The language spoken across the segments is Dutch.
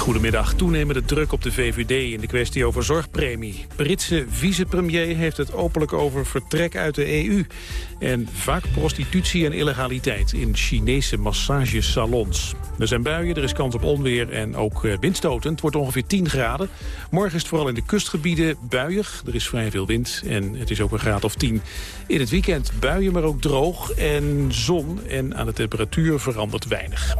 Goedemiddag. Toenemende druk op de VVD in de kwestie over zorgpremie. Britse vicepremier heeft het openlijk over vertrek uit de EU. En vaak prostitutie en illegaliteit in Chinese massagesalons. Er zijn buien, er is kans op onweer en ook eh, windstoten. Het wordt ongeveer 10 graden. Morgen is het vooral in de kustgebieden buiig. Er is vrij veel wind en het is ook een graad of 10. In het weekend buien, maar ook droog en zon. En aan de temperatuur verandert weinig.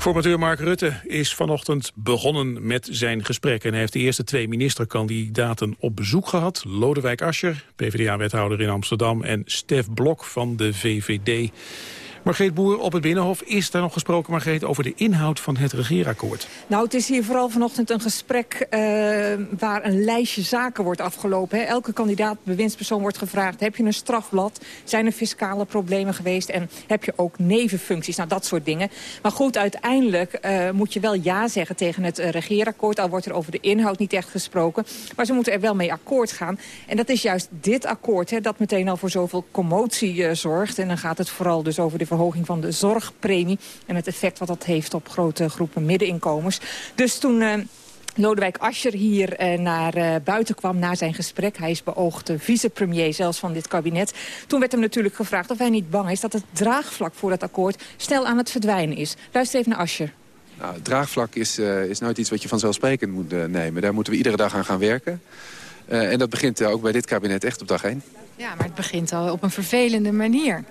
Formateur Mark Rutte is vanochtend begonnen met zijn gesprek... en hij heeft de eerste twee ministerkandidaten op bezoek gehad. Lodewijk Asscher, PvdA-wethouder in Amsterdam... en Stef Blok van de VVD. Margreet Boer op het Binnenhof. Is daar nog gesproken, Margreet, over de inhoud van het regeerakkoord? Nou, het is hier vooral vanochtend een gesprek uh, waar een lijstje zaken wordt afgelopen. Hè. Elke kandidaat, bewindspersoon wordt gevraagd... heb je een strafblad, zijn er fiscale problemen geweest... en heb je ook nevenfuncties, nou dat soort dingen. Maar goed, uiteindelijk uh, moet je wel ja zeggen tegen het uh, regeerakkoord... al wordt er over de inhoud niet echt gesproken. Maar ze moeten er wel mee akkoord gaan. En dat is juist dit akkoord, hè, dat meteen al voor zoveel commotie zorgt. En dan gaat het vooral dus over de verhoging van de zorgpremie... en het effect wat dat heeft op grote groepen middeninkomens. Dus toen... Uh, Lodewijk Asscher hier uh, naar uh, buiten kwam na zijn gesprek. Hij is beoogde vicepremier zelfs van dit kabinet. Toen werd hem natuurlijk gevraagd of hij niet bang is... dat het draagvlak voor dat akkoord snel aan het verdwijnen is. Luister even naar Asscher. Nou, het draagvlak is, uh, is nooit iets wat je vanzelfsprekend moet nemen. Daar moeten we iedere dag aan gaan werken. en dat begint ook bij dit kabinet echt op dag 1. Ja, maar het begint al op een vervelende manier.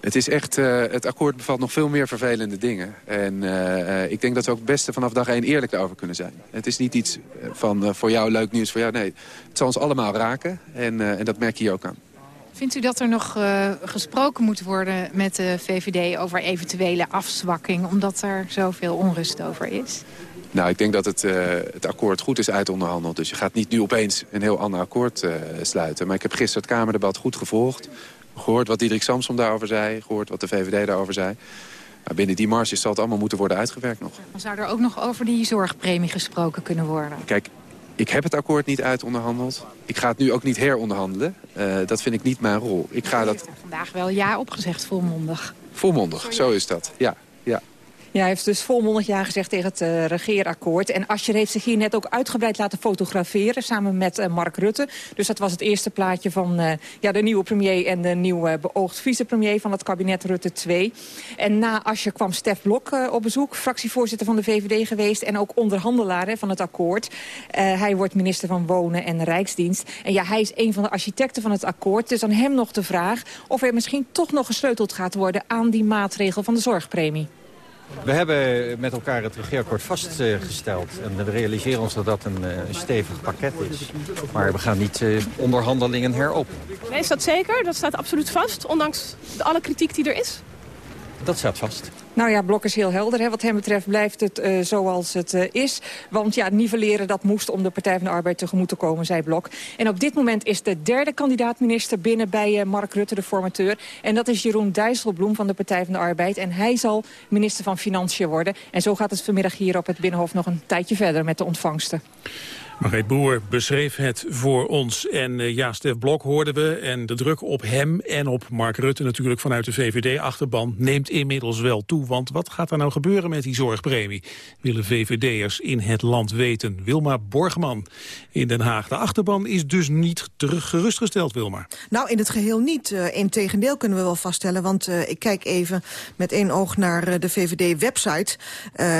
Het is echt, uh, het akkoord bevat nog veel meer vervelende dingen. En uh, ik denk dat we ook het beste vanaf dag één eerlijk daarover kunnen zijn. Het is niet iets van uh, voor jou leuk nieuws, voor jou. Nee, het zal ons allemaal raken en, en dat merk je hier ook aan. Vindt u dat er nog gesproken moet worden met de VVD over eventuele afzwakking... omdat er zoveel onrust over is? Nou, ik denk dat het, het akkoord goed is uitonderhandeld. Dus je gaat niet nu opeens een heel ander akkoord sluiten. Maar ik heb gisteren het Kamerdebat goed gevolgd gehoord wat Diederik Samsom daarover zei, gehoord wat de VVD daarover zei. Maar binnen die marges zal het allemaal moeten worden uitgewerkt nog. Dan zou er ook nog over die zorgpremie gesproken kunnen worden? Kijk, ik heb het akkoord niet uitonderhandeld. Ik ga het nu ook niet heronderhandelen. Uh, dat vind ik niet mijn rol. Ik ga dat... vandaag wel ja opgezegd, volmondig. Volmondig, zo is dat, ja. Ja. Hij heeft dus volmondig ja gezegd tegen het uh, regeerakkoord. En Ascher heeft zich hier net ook uitgebreid laten fotograferen... samen met uh, Mark Rutte. Dus dat was het eerste plaatje van uh, ja, de nieuwe premier... en de nieuwe beoogd vicepremier van het kabinet Rutte 2. En na Ascher kwam Stef Blok op bezoek. Fractievoorzitter van de VVD geweest en ook onderhandelaar hè, van het akkoord. hij wordt minister van Wonen en Rijksdienst. En ja, hij is een van de architecten van het akkoord. Dus aan hem nog de vraag of er misschien toch nog gesleuteld gaat worden... aan die maatregel van de zorgpremie. We hebben met elkaar het regeerakkoord vastgesteld. En we realiseren ons dat dat een, eh, stevig pakket is. Maar we gaan niet uh, onderhandelingen herop. Nee, is dat zeker? Dat staat absoluut vast, ondanks alle kritiek die er is? Dat staat vast. Nou ja, Blok is heel helder. Hè. Wat hem betreft blijft het uh, zoals het uh, is. Want ja, nivelleren dat moest om de Partij van de Arbeid tegemoet te komen, zei Blok. En op dit moment is de derde kandidaat-minister binnen bij uh, Mark Rutte, de formateur. En dat is Jeroen Dijsselbloem van de Partij van de Arbeid. En hij zal minister van Financiën worden. En zo gaat het vanmiddag hier op het Binnenhof nog een tijdje verder met de ontvangsten. Margreet Boer beschreef het voor ons. En uh, ja, Stef Blok hoorden we. En de druk op hem en op Mark Rutte natuurlijk vanuit de VVD-achterban neemt inmiddels wel toe. Want wat gaat er nou gebeuren met die zorgpremie? Willen VVD'ers in het land weten. Wilma Borgman in Den Haag. De achterban is dus niet terug gerustgesteld, Wilma. Nou, in het geheel niet. Uh, Integendeel kunnen we wel vaststellen. Want uh, ik kijk even met één oog naar de VVD-website.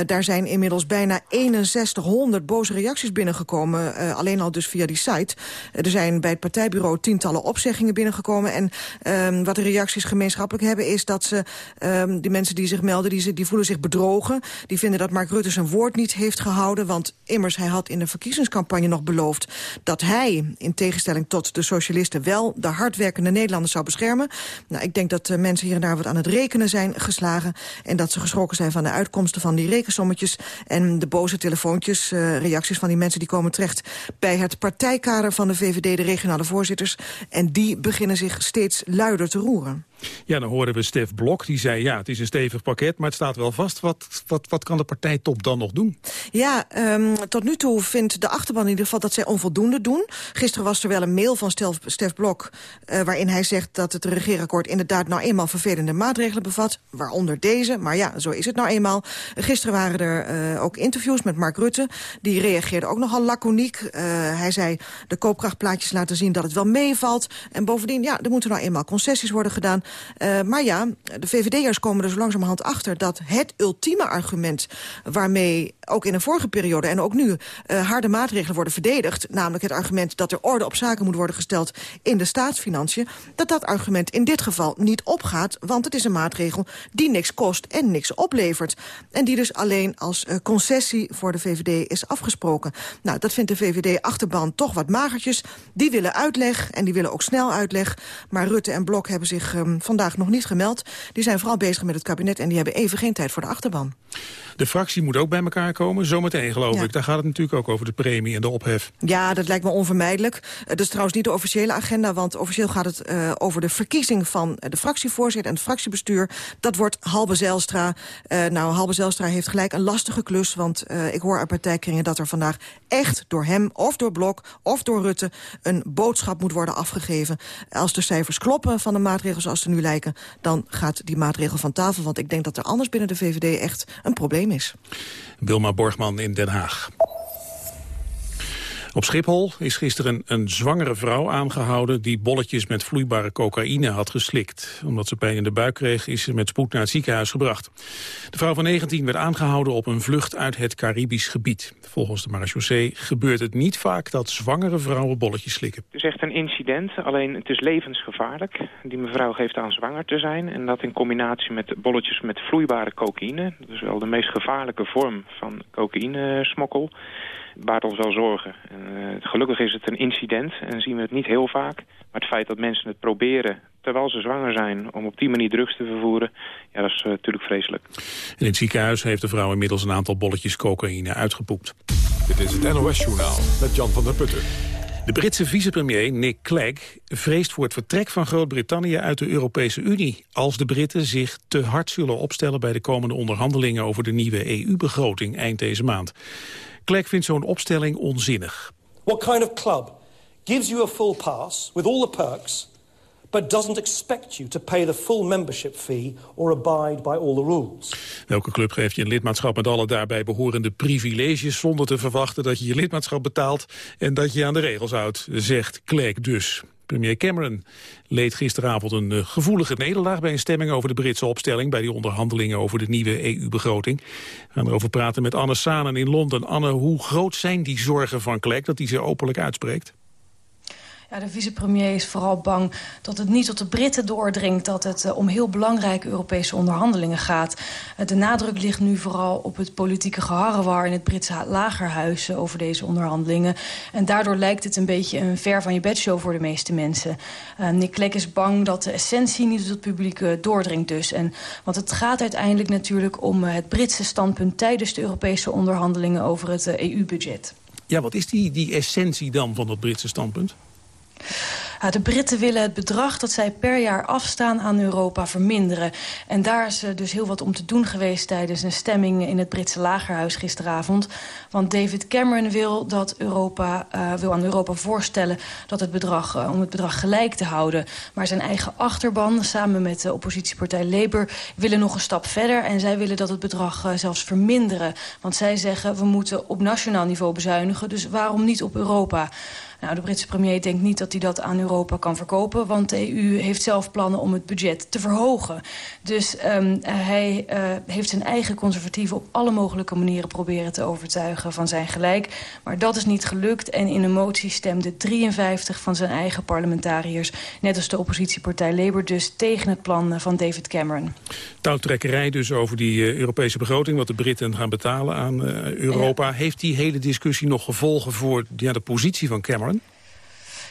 daar zijn inmiddels bijna 6100 boze reacties binnengekomen uh, alleen al dus via die site. Uh, er zijn bij het partijbureau tientallen opzeggingen binnengekomen. En um, wat de reacties gemeenschappelijk hebben is dat ze, um, die mensen die zich melden, die, die voelen zich bedrogen. Die vinden dat Mark Rutte zijn woord niet heeft gehouden. Want immers, hij had in de verkiezingscampagne nog beloofd dat hij, in tegenstelling tot de socialisten, wel de hardwerkende Nederlanders zou beschermen. Nou, ik denk dat uh, mensen hier en daar wat aan het rekenen zijn geslagen. En dat ze geschrokken zijn van de uitkomsten van die rekensommetjes. En de boze telefoontjes, reacties van die mensen die komen bij het partijkader van de VVD, de regionale voorzitters. En die beginnen zich steeds luider te roeren. Ja, dan hoorden we Stef Blok, die zei ja, het is een stevig pakket, maar het staat wel vast. Wat, wat, wat kan de partijtop dan nog doen? Ja, um, tot nu toe vindt de achterban in ieder geval dat zij onvoldoende doen. Gisteren was er wel een mail van Stef, Stef Blok... Uh, waarin hij zegt dat het regeerakkoord inderdaad nou eenmaal vervelende maatregelen bevat. Waaronder deze, maar ja, zo is het nou eenmaal. Gisteren waren er uh, ook interviews met Mark Rutte. Die reageerde ook nogal Uh, hij zei de koopkrachtplaatjes laten zien dat het wel meevalt. En bovendien, ja, er moeten nou eenmaal concessies worden gedaan. Uh, maar ja, de VVD'ers komen er zo langzamerhand achter... dat het ultieme argument waarmee ook in een vorige periode... en ook nu uh, harde maatregelen worden verdedigd... namelijk het argument dat er orde op zaken moet worden gesteld... in de staatsfinanciën, dat dat argument in dit geval niet opgaat... want het is een maatregel die niks kost en niks oplevert. En die dus alleen als concessie voor de VVD is afgesproken. Nou, dat vindt de VVD-achterban toch wat magertjes. Die willen uitleg en die willen ook snel uitleg. Maar Rutte en Blok hebben zich um, vandaag nog niet gemeld. Die zijn vooral bezig met het kabinet en die hebben even geen tijd voor de achterban. De fractie moet ook bij elkaar komen, zometeen geloof ja. ik. Daar gaat het natuurlijk ook over de premie en de ophef. Ja, dat lijkt me onvermijdelijk. Dat is trouwens niet de officiële agenda, want officieel gaat het uh, over de verkiezing van de fractievoorzitter en het fractiebestuur. Dat wordt Halbe Zijlstra. Uh, nou, Halbe Zijlstra heeft gelijk een lastige klus, want uh, ik hoor uit partijkringen dat er vandaag echt door hem of door Blok of door Rutte een boodschap moet worden afgegeven. Als de cijfers kloppen van de maatregelen zoals ze nu lijken, dan gaat die maatregel van tafel. Want ik denk dat er anders binnen de VVD echt een probleem is. Wilma Borgman in Den Haag. Op Schiphol is gisteren een zwangere vrouw aangehouden... die bolletjes met vloeibare cocaïne had geslikt. Omdat ze pijn in de buik kreeg, is ze met spoed naar het ziekenhuis gebracht. De vrouw van 19 werd aangehouden op een vlucht uit het Caribisch gebied. Volgens de marechaussee gebeurt het niet vaak dat zwangere vrouwen bolletjes slikken. Het is echt een incident, alleen het is levensgevaarlijk. Die mevrouw geeft aan zwanger te zijn. En dat in combinatie met bolletjes met vloeibare cocaïne. Dat is wel de meest gevaarlijke vorm van cocaïnesmokkel baart ons wel zorgen. En, uh, gelukkig is het een incident en zien we het niet heel vaak. Maar het feit dat mensen het proberen terwijl ze zwanger zijn... om op die manier drugs te vervoeren, ja, dat is uh, natuurlijk vreselijk. In het ziekenhuis heeft de vrouw inmiddels een aantal bolletjes cocaïne uitgepoept. Dit is het NOS-journaal met Jan van der Putten. De Britse vicepremier Nick Clegg vreest voor het vertrek van Groot-Brittannië uit de Europese Unie... als de Britten zich te hard zullen opstellen bij de komende onderhandelingen over de nieuwe EU-begroting eind deze maand. Clegg vindt zo'n opstelling onzinnig. What kind of club gives you a full pass with all the perks but doesn't expect you to pay the full membership fee or abide by all the rules. Welke club geeft je een lidmaatschap met alle daarbij behorende privileges... zonder te verwachten dat je je lidmaatschap betaalt en dat je aan de regels houdt, zegt Clegg dus. Premier Cameron leed gisteravond een uh, gevoelige nederlaag... bij een stemming over de Britse opstelling... bij die onderhandelingen over de nieuwe EU-begroting. We gaan erover praten met Anne Sanen in Londen. Anne, hoe groot zijn die zorgen van Clegg dat hij ze openlijk uitspreekt? Ja, de vicepremier is vooral bang dat het niet tot de Britten doordringt... dat het uh, om heel belangrijke Europese onderhandelingen gaat. Uh, de nadruk ligt nu vooral op het politieke geharrewar... in het Britse lagerhuis uh, over deze onderhandelingen. En daardoor lijkt het een beetje een ver van je bedshow voor de meeste mensen. Nick Clegg is bang dat de essentie niet tot het publiek doordringt dus. En, want het gaat uiteindelijk natuurlijk om het Britse standpunt... tijdens de Europese onderhandelingen over het EU-budget. Ja, wat is die, die essentie dan van dat Britse standpunt? De Britten willen het bedrag dat zij per jaar afstaan aan Europa verminderen. En daar is dus heel wat om te doen geweest tijdens een stemming in het Britse lagerhuis gisteravond. Want David Cameron wil, dat Europa, uh, wil aan Europa voorstellen dat het bedrag, om het bedrag gelijk te houden. Maar zijn eigen achterban, samen met de oppositiepartij Labour, willen nog een stap verder. En zij willen dat het bedrag zelfs verminderen. Want zij zeggen, we moeten op nationaal niveau bezuinigen. Dus waarom niet op Europa? Nou, de Britse premier denkt niet dat hij dat aan Europa kan verkopen... want de EU heeft zelf plannen om het budget te verhogen. Dus um, hij uh, heeft zijn eigen conservatieven op alle mogelijke manieren proberen te overtuigen van zijn gelijk. Maar dat is niet gelukt en in een motie stemde 53 van zijn eigen parlementariërs... net als de oppositiepartij Labour dus tegen het plan van David Cameron. Touwtrekkerij dus over die uh, Europese begroting... wat de Britten gaan betalen aan uh, Europa. Ja. Heeft die hele discussie nog gevolgen voor ja, de positie van Cameron?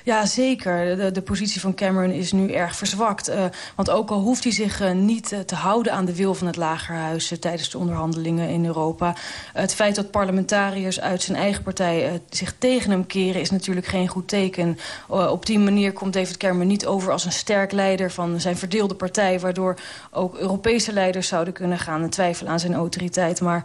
Ja, zeker. De, de positie van Cameron is nu erg verzwakt. Uh, want ook al hoeft hij zich uh, niet uh, te houden aan de wil van het Lagerhuis... tijdens de onderhandelingen in Europa... het feit dat parlementariërs uit zijn eigen partij zich tegen hem keren... is natuurlijk geen goed teken. op die manier komt David Cameron niet over als een sterk leider... van zijn verdeelde partij... waardoor ook Europese leiders zouden kunnen gaan twijfelen aan zijn autoriteit. Maar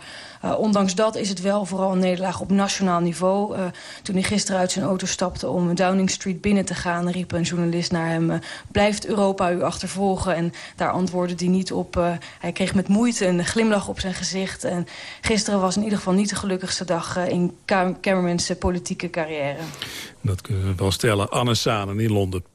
ondanks dat is het wel vooral een nederlaag op nationaal niveau. toen hij gisteren uit zijn auto stapte om Downing Street binnen te gaan... riep een journalist naar hem, uh, blijft Europa u achtervolgen? En daar antwoordde hij niet op. Hij kreeg met moeite een glimlach op zijn gezicht. En gisteren was in ieder geval niet de gelukkigste dag... In Cameron's politieke carrière. Dat kunnen we wel stellen. Anne Sanen in Londen.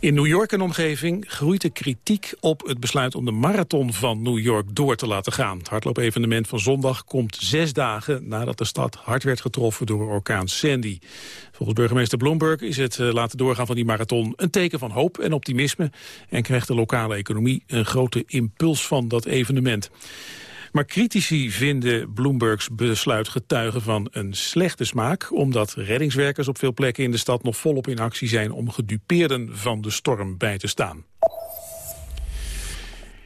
In New York en omgeving groeit de kritiek op het besluit om de marathon van New York door te laten gaan. Het hardloopevenement van zondag komt zes dagen nadat de stad hard werd getroffen door orkaan Sandy. Volgens burgemeester Bloomberg is het eh, laten doorgaan van die marathon een teken van hoop en optimisme en krijgt de lokale economie een grote impuls van dat evenement. Maar critici vinden Bloombergs besluit getuigen van een slechte smaak... omdat reddingswerkers op veel plekken in de stad nog volop in actie zijn... om gedupeerden van de storm bij te staan.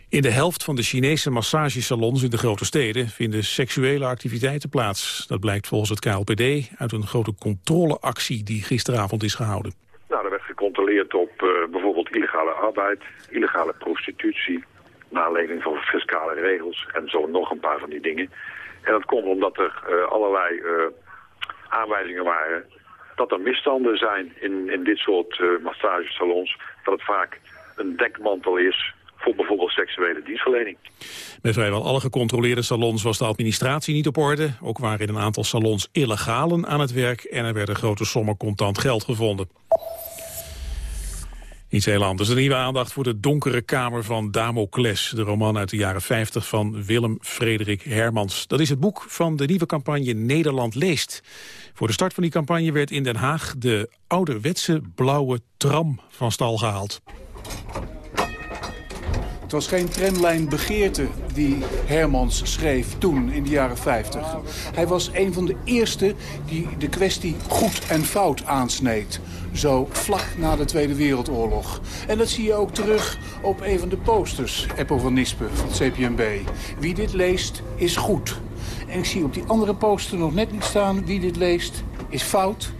In de helft van de Chinese massagesalons in de grote steden vinden seksuele activiteiten plaats. Dat blijkt volgens het KLPD uit een grote controleactie die gisteravond is gehouden. Nou, er werd gecontroleerd op uh, bijvoorbeeld illegale arbeid, illegale prostitutie, naar aanleiding van fiscale regels en zo nog een paar van die dingen. En dat komt omdat er uh, allerlei uh, aanwijzingen waren dat er misstanden zijn in, in dit soort uh, massagesalons. Dat het vaak een dekmantel is voor bijvoorbeeld seksuele dienstverlening. Bij vrijwel alle gecontroleerde salons was de administratie niet op orde. Ook waren in een aantal salons illegalen aan het werk... en er werden grote sommen contant geld gevonden. Iets heel anders. Een nieuwe aandacht voor de donkere kamer van Damocles. De roman uit de jaren 50 van Willem Frederik Hermans. Dat is het boek van de nieuwe campagne Nederland leest. Voor de start van die campagne werd in Den Haag de ouderwetse blauwe tram van stal gehaald. Het was geen tramlijn begeerte die Hermans schreef toen in de jaren 50. Hij was een van de eerste die de kwestie goed en fout aansneed. Zo vlak na de Tweede Wereldoorlog. En dat zie je ook terug op een van de posters, Eppo van Nispen van het CPMB. Wie dit leest, is goed. En ik zie op die andere poster nog net niet staan... wie dit leest, is fout,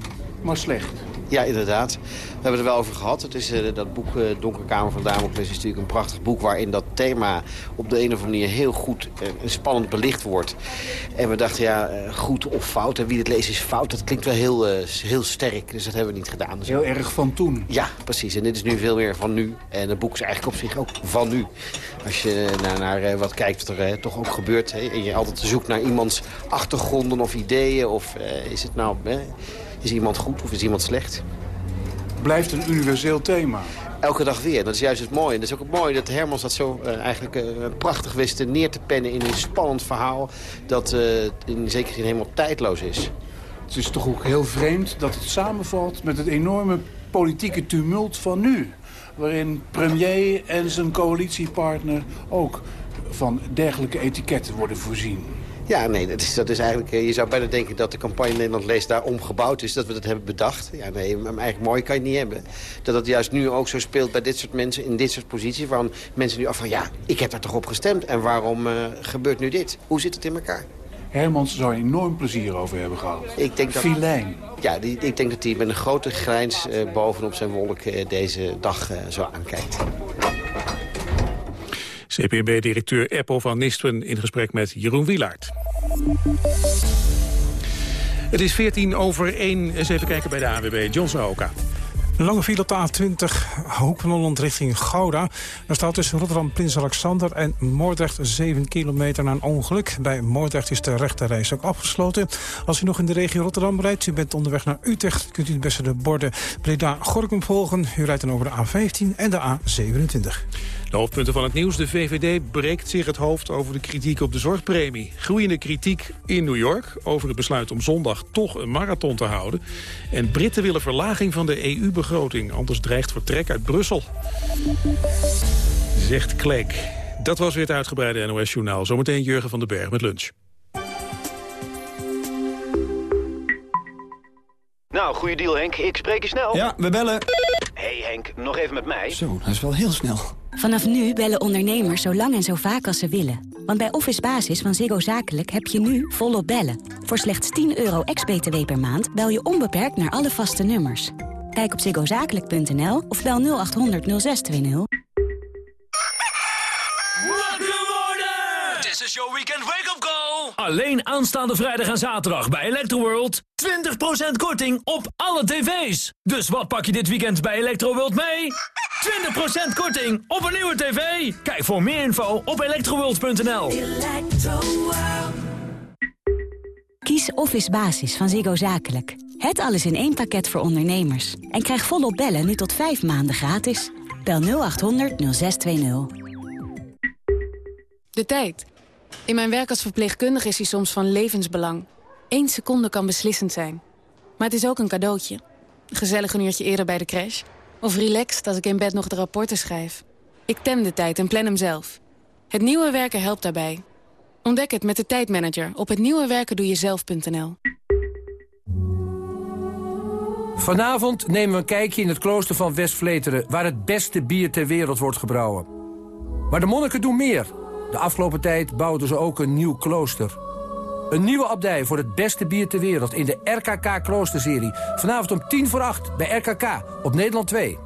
maar slecht. Ja, inderdaad. We hebben het er wel over gehad. Het is, uh, dat boek uh, Donkerkamer van Damocles is natuurlijk een prachtig boek... waarin dat thema op de een of andere manier heel goed uh, en spannend belicht wordt. En we dachten, ja, goed of fout. En wie het leest is fout. Dat klinkt wel heel, heel sterk, dus dat hebben we niet gedaan. Dus heel erg van toen. Ja, precies. En dit is nu veel meer van nu. En het boek is eigenlijk op zich ook van nu. Als je naar, naar wat kijkt wat er toch ook gebeurt... Hè, en je altijd zoekt naar iemands achtergronden of ideeën... of is het nou... is iemand goed of is iemand slecht? blijft een universeel thema. Elke dag weer. Dat is juist het mooie. En dat is ook het mooie dat Hermans dat zo uh, eigenlijk uh, prachtig wist neer te pennen in een spannend verhaal... dat uh, in zekere zin helemaal tijdloos is. Het is toch ook heel vreemd dat het samenvalt met het enorme politieke tumult van nu. Waarin premier en zijn coalitiepartner ook van dergelijke etiketten worden voorzien. Ja, nee, dat is, dat is eigenlijk... Eh, je zou bijna denken dat de campagne Nederland Leest daarom gebouwd is. Dat we dat hebben bedacht. Ja, nee, maar eigenlijk mooi kan je het niet hebben. Dat het juist nu ook zo speelt bij dit soort mensen in dit soort posities. Waarom mensen nu af van, ja, ik heb daar toch op gestemd. En waarom uh, gebeurt nu dit? Hoe zit het in elkaar? Hermans zou er enorm plezier over hebben gehad. Ik denk dat, Filijn. Ja, die, ik denk dat hij met een grote grijns uh, bovenop zijn wolk uh, deze dag zo aankijkt. CPMB-directeur Eppo van Nistuen in gesprek met Jeroen Wielaert. Het is 14 over 1. Eens even kijken bij de AWB. John Sahoka. Lange file op de A20, Hoek van Holland richting Gouda. Daar staat tussen Rotterdam Prins Alexander en Moordrecht 7 kilometer na een ongeluk. Bij Moordrecht is de rechterreis ook afgesloten. Als u nog in de regio Rotterdam rijdt, u bent onderweg naar Utrecht... kunt u het beste de borden Breda-Gorkum volgen. U rijdt dan over de A15 en de A27. De hoofdpunten van het nieuws. De VVD breekt zich het hoofd over de kritiek op de zorgpremie. Groeiende kritiek in New York over het besluit om zondag toch een marathon te houden. En Britten willen verlaging van de EU-begroting. Anders dreigt vertrek uit Brussel. Zegt Kleek. Dat was weer het uitgebreide NOS-journaal. Zometeen Jurgen van den Berg met lunch. Nou, goede deal Henk. Ik spreek je snel. Ja, we bellen. hey Henk, nog even met mij. Zo, dat is wel heel snel. Vanaf nu bellen ondernemers zo lang en zo vaak als ze willen. Want bij Office Basis van Ziggo Zakelijk heb je nu volop bellen. Voor slechts 10 euro ex-BTW per maand bel je onbeperkt naar alle vaste nummers. Kijk op ziggozakelijk.nl of bel 0800 0620. This is your weekend wake-up call. Alleen aanstaande vrijdag en zaterdag bij Electroworld. 20% korting op alle tv's. Dus wat pak je dit weekend bij Electroworld mee? 20% korting op een nieuwe tv. Kijk voor meer info op electroworld.nl. Kies Office Basis van Ziggo Zakelijk. Het alles in één pakket voor ondernemers. En krijg volop bellen nu tot 5 maanden gratis. Bel 0800 0620. De tijd. In mijn werk als verpleegkundige is die soms van levensbelang. Eén seconde kan beslissend zijn. Maar het is ook een cadeautje. Gezellig een uurtje eerder bij de crash. Of relaxed als ik in bed nog de rapporten schrijf. Ik tem de tijd en plan hem zelf. Het nieuwe werken helpt daarbij. Ontdek het met de tijdmanager op hetnieuwewerkendoejezelf.nl. Vanavond nemen we een kijkje in het klooster van West-Vleteren... waar het beste bier ter wereld wordt gebrouwen. Maar de monniken doen meer. De afgelopen tijd bouwden ze ook een nieuw klooster. Een nieuwe abdij voor het beste bier ter wereld in de RKK Kloosterserie. Vanavond om tien voor acht bij RKK op Nederland 2.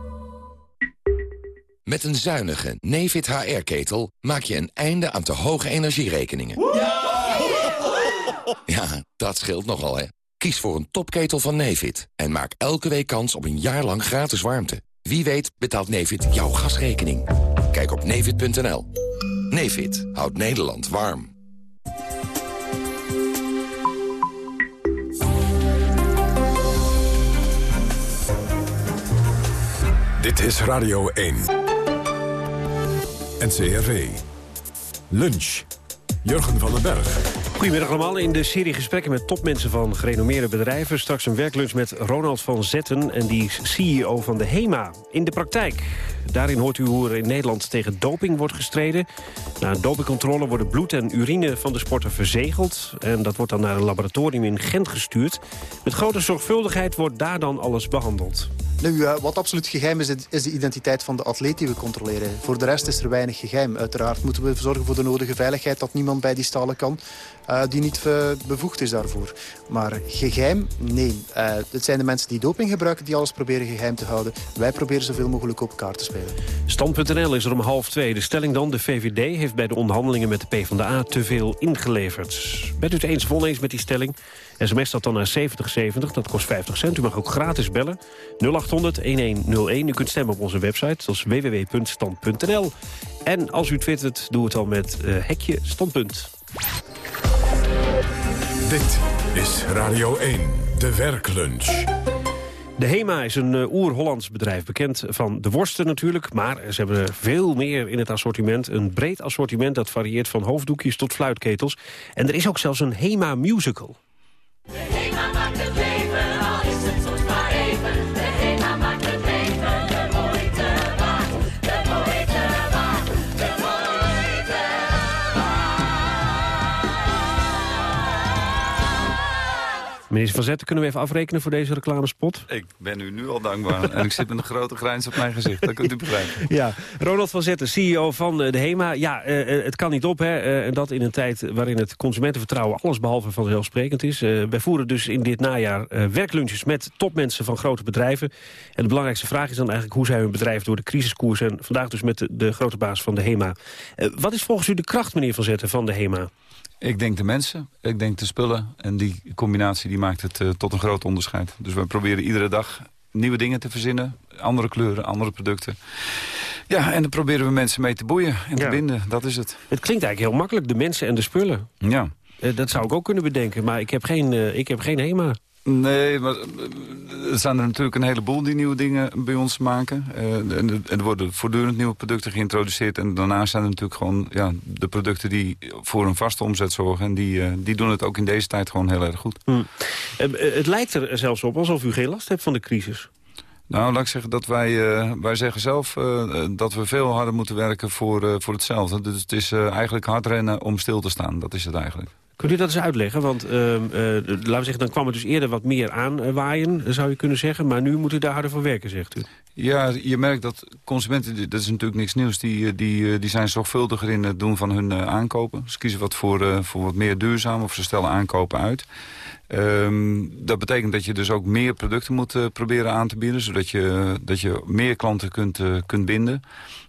Met een zuinige Nefit HR-ketel maak je een einde aan te hoge energierekeningen. Ja, dat scheelt nogal, hè. Kies voor een topketel van Nefit en maak elke week kans op een jaar lang gratis warmte. Wie weet betaalt Nefit jouw gasrekening. Kijk op nefit.nl. Nefit houdt Nederland warm. Dit is Radio 1. NCRV. Lunch. Jurgen van den Berg. Goedemiddag allemaal. In de serie gesprekken met topmensen van gerenommeerde bedrijven... straks een werklunch met Ronald van Zetten en die CEO van de HEMA. In de praktijk. Daarin hoort u hoe er in Nederland tegen doping wordt gestreden. Na een dopingcontrole worden bloed en urine van de sporter verzegeld. En dat wordt dan naar een laboratorium in Gent gestuurd. Met grote zorgvuldigheid wordt daar dan alles behandeld. Nu, uh, wat absoluut geheim is, is de identiteit van de atleet die we controleren. Voor de rest is er weinig geheim. Uiteraard moeten we zorgen voor de nodige veiligheid... dat niemand bij die stalen kan uh, die niet uh, bevoegd is daarvoor. Maar geheim? Nee. het zijn de mensen die doping gebruiken die alles proberen geheim te houden. Wij proberen zoveel mogelijk op elkaar te spelen. Stand.nl is er om half twee. De stelling dan, de VVD heeft bij de onderhandelingen met de PvdA te veel ingeleverd. Bent u het eens of oneens met die stelling? SMS dat dan naar 7070, dat kost 50 cent. U mag ook gratis bellen. 0800-1101. U kunt stemmen op onze website, dat is www.stand.nl. En als u twittert, doe het dan met uh, hekje standpunt. Dit is Radio 1, de werklunch. De HEMA is een uh, oer-Hollands bedrijf, bekend van de worsten natuurlijk. Maar ze hebben veel meer in het assortiment. Een breed assortiment dat varieert van hoofddoekjes tot fluitketels. En er is ook zelfs een HEMA musical. De Minister Van Zetten, kunnen we even afrekenen voor deze reclamespot? Ik ben u nu al dankbaar. en ik zit met een grote grijns op mijn gezicht. Dat kunt u begrijpen. Ja, Ronald van Zetten, CEO van eh, de HEMA. Ja, uh, het kan niet op, hè. Uh, en dat in een tijd waarin het consumentenvertrouwen allesbehalve vanzelfsprekend is. wij voeren dus in dit najaar werklunches met topmensen van grote bedrijven. En de belangrijkste vraag is dan eigenlijk hoe zij hun bedrijf door de crisiskoers... en vandaag dus met de, de grote baas van de HEMA. wat is volgens u de kracht, meneer Van Zetten, van de HEMA? Ik denk de mensen, ik denk de spullen. En die combinatie die maakt het uh, tot een groot onderscheid. Dus we proberen iedere dag nieuwe dingen te verzinnen. Andere kleuren, andere producten. Ja, en dan proberen we mensen mee te boeien en ja. te binden. Dat is het. Het klinkt eigenlijk heel makkelijk, de mensen en de spullen. Ja. Uh, dat zou ik ook kunnen bedenken, maar ik heb geen, uh, ik heb geen HEMA. Nee, maar er zijn er natuurlijk een heleboel die nieuwe dingen bij ons maken. Uh, en er worden voortdurend nieuwe producten geïntroduceerd. En daarnaast zijn er natuurlijk gewoon ja, de producten die voor een vaste omzet zorgen. En die, uh, die doen het ook in deze tijd gewoon heel erg goed. Hmm. Uh, het lijkt er zelfs op alsof u geen last hebt van de crisis. Nou, laat ik zeggen dat wij, uh, wij zeggen zelf uh, dat we veel harder moeten werken voor, uh, voor hetzelfde. Dus het is eigenlijk hard rennen om stil te staan. Dat is het eigenlijk. Kunt u dat eens uitleggen? Want ehm, eh, laten we zeggen, dan kwam het dus eerder wat meer aanwaaien, zou je kunnen zeggen. Maar nu moet u daar harder voor werken, zegt u. Ja, je merkt dat consumenten, dat is natuurlijk niks nieuws... die, eh, die, eh, die zijn zorgvuldiger in het doen van hun aankopen. Ze kiezen wat voor, voor wat meer duurzaam of ze stellen aankopen uit. Ehm, dat betekent dat je dus ook meer producten moet proberen aan te bieden... zodat je, dat je meer klanten kunt, kunt binden.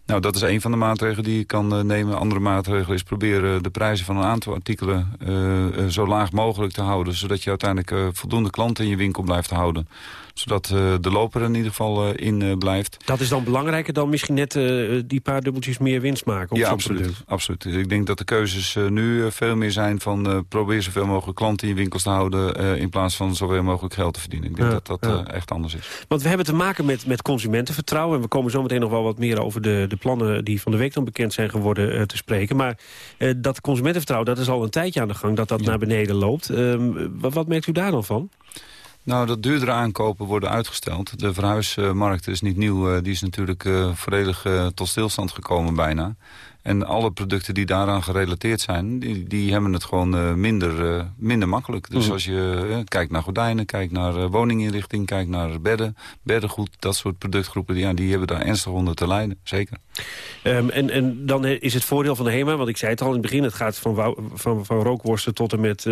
Nou, dat is een van de maatregelen die je kan eh, nemen. Andere maatregel is proberen de prijzen van een aantal artikelen... eh, eh, zo laag mogelijk te houden... zodat je uiteindelijk eh, voldoende klanten in je winkel blijft houden zodat eh, de loper er in ieder geval eh, in eh, blijft. Dat is dan belangrijker dan misschien net die paar dubbeltjes meer winst maken op ja, absoluut, product. absoluut. Ik denk dat de keuzes nu veel meer zijn van... probeer zoveel mogelijk klanten in winkels te houden... in plaats van zoveel mogelijk geld te verdienen. Ik denk Ja, dat dat ja. echt anders is. Want we hebben te maken met, met consumentenvertrouwen. En we komen zo meteen nog wel wat meer over de, de plannen die van de week dan bekend zijn geworden te spreken. Maar dat consumentenvertrouwen, dat is al een tijdje aan de gang dat dat naar beneden loopt. Ehm, wat, wat merkt u daar dan van? Nou, dat duurdere aankopen worden uitgesteld. De verhuismarkt is niet nieuw. eh, die is natuurlijk eh, volledig eh, tot stilstand gekomen bijna. En alle producten die daaraan gerelateerd zijn... die, die hebben het gewoon eh, minder, eh, minder makkelijk. Dus Mhm. als je eh, kijkt naar gordijnen, kijkt naar woninginrichting... kijkt naar bedden, beddengoed, dat soort productgroepen... Die, ja, die hebben daar ernstig onder te lijden, zeker. Ehm, en, en dan is het voordeel van de HEMA, want ik zei het al in het begin... het gaat van, wou- van, van rookworsten tot en, met,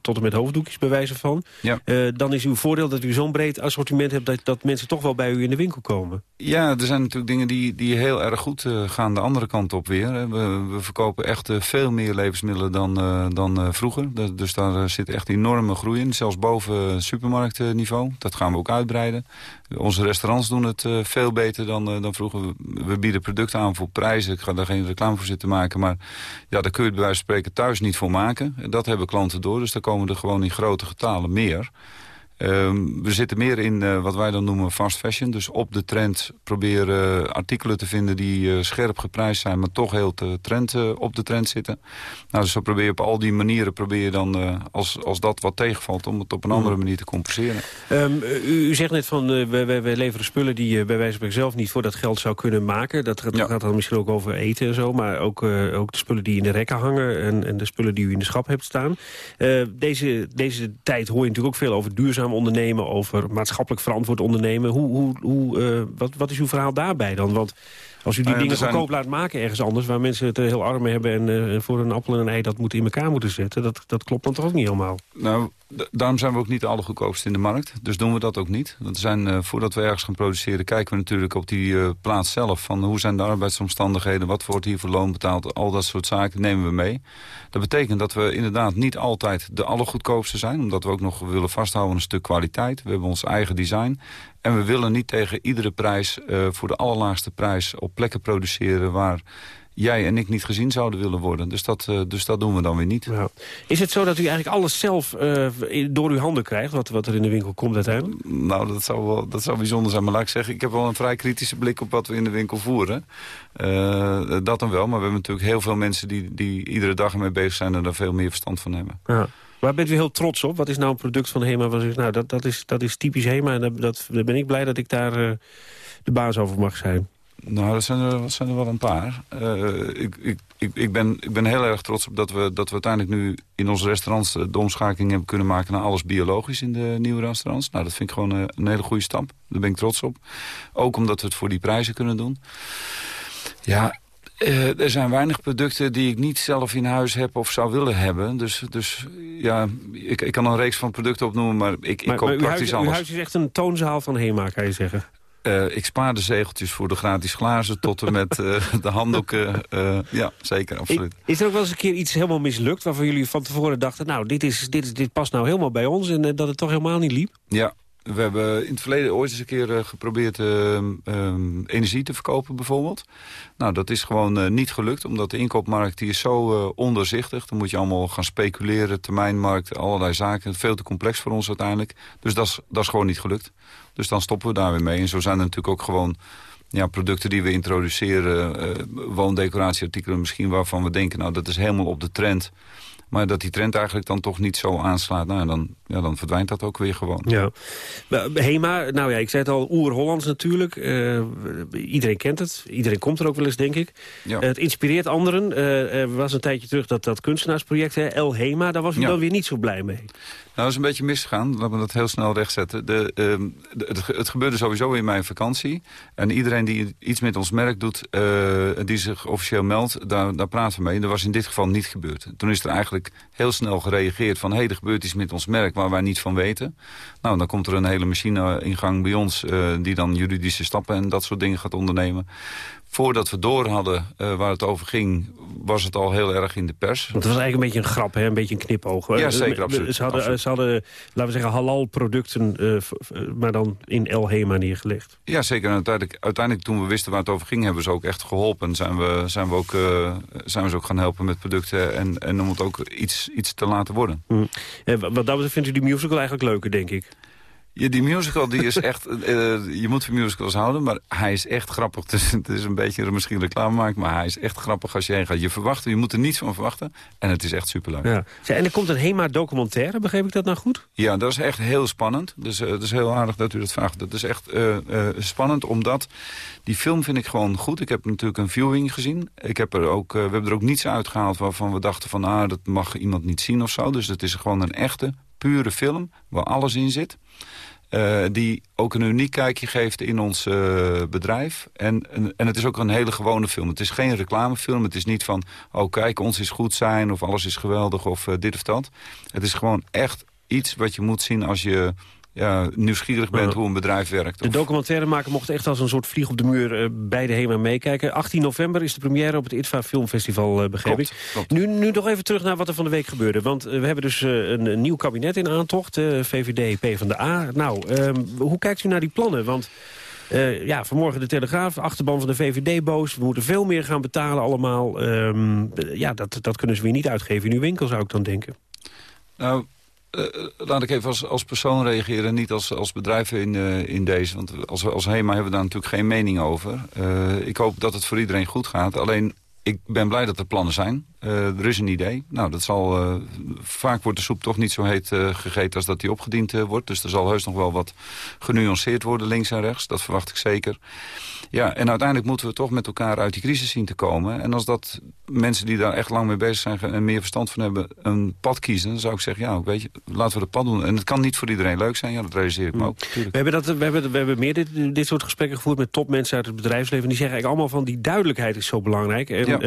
tot, en met hoofddoekjes bij wijze van. Ja. Dan is uw voordeel dat u zo'n breed assortiment hebt... Dat, dat mensen toch wel bij u in de winkel komen. Ja, er zijn natuurlijk dingen die, die heel erg goed gaan de andere kant op weer. Hè. We, verkopen echt eh, veel meer levensmiddelen dan, eh, dan eh, vroeger. Dus daar eh, zit echt enorme groei in. Zelfs boven eh, supermarktniveau. Dat gaan we ook uitbreiden. Onze restaurants doen het eh, veel beter dan, eh, dan vroeger. We, we bieden producten aan voor prijzen. Ik ga daar geen reclame voor zitten maken. Maar ja, daar kun je het bij wijze van spreken thuis niet voor maken. Dat hebben klanten door. Dus daar komen er gewoon in grote getalen meer. Ehm, we zitten meer in eh, wat wij dan noemen fast fashion. Dus op de trend proberen artikelen te vinden die eh, scherp geprijsd zijn... maar toch heel te trend, eh, op de trend zitten. Nou, dus zo probeer je op al die manieren... probeer je dan, als, als dat wat tegenvalt... om het op een andere manier te compenseren. Ehm, u, u zegt net van, wij, wij, wij leveren spullen die je bij wijze van zelf niet voor dat geld zou kunnen maken. Dat, gaat- gaat dan misschien ook over eten en zo, maar ook, ook de spullen die in de rekken hangen en, en de spullen die u in de schap hebt staan. Deze, deze tijd hoor je natuurlijk ook veel over duurzaam ondernemen, over maatschappelijk verantwoord ondernemen. Hoe, hoe, hoe, eh, wat, wat is uw verhaal daarbij dan? Want als u die Nou dingen zijn- goedkoop laat maken ergens anders, waar mensen het eh, heel arm hebben en eh, voor een appel en een ei dat moeten in elkaar moeten zetten, dat, dat klopt dan toch ook niet helemaal? Nou, daarom zijn we ook niet de allergoedkoopste in de markt. Dus doen we dat ook niet. Dat zijn, eh, voordat we ergens gaan produceren, kijken we natuurlijk op die plaats zelf. Van hoe zijn de arbeidsomstandigheden, wat wordt hier voor loon betaald. Al dat soort zaken nemen we mee. Dat betekent dat we inderdaad niet altijd de allergoedkoopste zijn. Omdat we ook nog willen vasthouden aan een stuk kwaliteit. We hebben ons eigen design. En we willen niet tegen iedere prijs, eh, voor de allerlaagste prijs... op plekken produceren waar jij en ik niet gezien zouden willen worden. Dus dat, eh, dus dat doen we dan weer niet. Is het zo dat u eigenlijk alles zelf eh, door uw handen krijgt, wat, wat er in de winkel komt uiteindelijk? Nou, dat zou, wel, dat zou bijzonder zijn. Maar laat ik zeggen, ik heb wel een vrij kritische blik op wat we in de winkel voeren. Dat dan wel, maar we hebben natuurlijk heel veel mensen die, die iedere dag ermee bezig zijn... en daar veel meer verstand van hebben. Ja. Waar bent u heel trots op? Wat is nou een product van HEMA? Nou, dat, dat, is, dat is typisch HEMA en dat, daar ben ik blij dat ik daar eh, de baas over mag zijn. Nou, dat zijn er, zijn er wel een paar. Eh, ik, ik, ik, ik, ben, ik ben heel erg trots op dat we, dat we uiteindelijk nu in onze restaurants... eh, de omschakeling hebben kunnen maken naar alles biologisch in de nieuwe restaurants. Nou, dat vind ik gewoon een hele goede stap. Daar ben ik trots op. Ook omdat we het voor die prijzen kunnen doen. Ja, eh, er zijn weinig producten die ik niet zelf in huis heb of zou willen hebben. Dus, dus ja, ik, ik kan een reeks van producten opnoemen, maar ik, ik koop maar uw, huis, praktisch uw alles. huis is echt een toonzaal van HEMA, kan je zeggen. Eh, ik spaar de zegeltjes voor de gratis glazen tot en met eh, de handdoeken. Ja, zeker, absoluut. Is er ook wel eens een keer iets helemaal mislukt... waarvan jullie van tevoren dachten... nou, dit, is, dit, is, dit past nou helemaal bij ons... en dat het toch helemaal niet liep? Ja, we hebben in het verleden ooit eens een keer eh, geprobeerd eh, ehm, energie te verkopen bijvoorbeeld. Nou, dat is gewoon eh, niet gelukt, omdat de inkoopmarkt die is zo eh, ondoorzichtig. Dan moet je allemaal gaan speculeren, termijnmarkt, allerlei zaken. Veel te complex voor ons uiteindelijk. Dus dat is, dat is gewoon niet gelukt. Dus dan stoppen we daar weer mee. En zo zijn er natuurlijk ook gewoon ja, producten die we introduceren. woondecoratieartikelen misschien waarvan we denken, nou dat is helemaal op de trend. Maar dat die trend eigenlijk dan toch niet zo aanslaat... Nou, dan, ja, dan verdwijnt dat ook weer gewoon. Ja. Hema, nou ja, ik zei het al, oer-Hollands natuurlijk. Eh, iedereen kent het. Iedereen komt er ook wel eens, denk ik. Ja. Eh, het inspireert anderen. Eh, er was een tijdje terug dat, dat kunstenaarsproject, hè, El Hema... daar was u Ja. dan weer niet zo blij mee. Nou, dat is een beetje misgegaan. Laten we dat heel snel rechtzetten. De, ehm, het, ge- het gebeurde sowieso in mijn vakantie. En iedereen die iets met ons merk doet, eh, die zich officieel meldt, daar, daar praten we mee. Dat was in dit geval niet gebeurd. Toen is er eigenlijk heel snel gereageerd van... hé, hey, er gebeurt iets met ons merk waar wij niet van weten. Nou, dan komt er een hele machine in gang bij ons... eh, die dan juridische stappen en dat soort dingen gaat ondernemen. Voordat we door hadden eh, waar het over ging, was het al heel erg in de pers. Want het was eigenlijk een beetje een grap, hè? een beetje een knipoog. Ja, zeker, eh, absoluut, Ze hadden, absoluut. ze hadden laten we zeggen, halal producten, eh, maar dan in El Hema neergelegd. Ja, zeker. En uiteindelijk, uiteindelijk toen we wisten waar het over ging... hebben we ze ook echt geholpen. Zijn we, zijn we, ook, zijn we ze ook gaan helpen met producten... en, en om het ook iets, iets te laten worden. Eh, wat dat betreft vindt u die musical eigenlijk leuker, denk ik. Ja, die musical die is echt... eh, je moet van musicals houden, maar hij is echt grappig. Het is, het is een beetje misschien reclame maken... maar hij is echt grappig als je heen gaat. Je verwacht, je moet er niets van verwachten. En het is echt superleuk. Ja. En er komt een HEMA-documentaire, begreep ik dat nou goed? Ja, dat is echt heel spannend. Dus eh, het is heel aardig dat u dat vraagt. Dat is echt eh, eh, spannend, omdat die film vind ik gewoon goed. Ik heb natuurlijk een viewing gezien. Ik heb er ook, eh, we hebben er ook niets uitgehaald waarvan we dachten van... ah, dat mag iemand niet zien of zo. Dus het is gewoon een echte, pure film waar alles in zit. Eh, die ook een uniek kijkje geeft in ons eh, bedrijf. En, en, het is ook een hele gewone film. Het is geen reclamefilm. Het is niet van, oh kijk, ons is goed zijn... of alles is geweldig of eh, dit of dat. Het is gewoon echt iets wat je moet zien als je ja, nieuwsgierig bent... Ja. hoe een bedrijf werkt. De documentairemaker mocht echt als een soort vlieg op de muur eh, bij de HEMA meekijken. 18 november is de première op het ITVA Filmfestival, eh begreep Klopt, ik. klopt. Nu, nu nog even terug naar wat er van de week gebeurde. Want eh, we hebben dus eh, een, een nieuw kabinet in aantocht, eh VVD, PvdA. Nou, ehm, hoe kijkt u naar die plannen? Want... eh, ja, vanmorgen de Telegraaf, achterban van de VVD boos. We moeten veel meer gaan betalen allemaal. Ehm, eh, ja, dat, dat kunnen ze weer niet uitgeven in uw winkel, zou ik dan denken. Nou, eh, laat ik even als, als persoon reageren, niet als, als bedrijf in, eh, in deze. Want als, als HEMA hebben we daar natuurlijk geen mening over. Eh, ik hoop dat het voor iedereen goed gaat. Alleen, ik ben blij dat er plannen zijn. Eh, er is een idee. Nou, dat zal, eh, vaak wordt de soep toch niet zo heet eh, gegeten als dat die opgediend wordt. Dus er zal heus nog wel wat genuanceerd worden links en rechts. Dat verwacht ik zeker. Ja, en uiteindelijk moeten we toch met elkaar uit die crisis zien te komen. En als dat mensen die daar echt lang mee bezig zijn en meer verstand van hebben, een pad kiezen, dan zou ik zeggen, ja, weet je, laten we dat pad doen. En het kan niet voor iedereen leuk zijn, ja, dat realiseer ik me ook. We hebben, dat, we hebben, we hebben meer dit, dit soort gesprekken gevoerd met topmensen uit het bedrijfsleven. Die zeggen eigenlijk allemaal van die duidelijkheid is zo belangrijk. En Ja.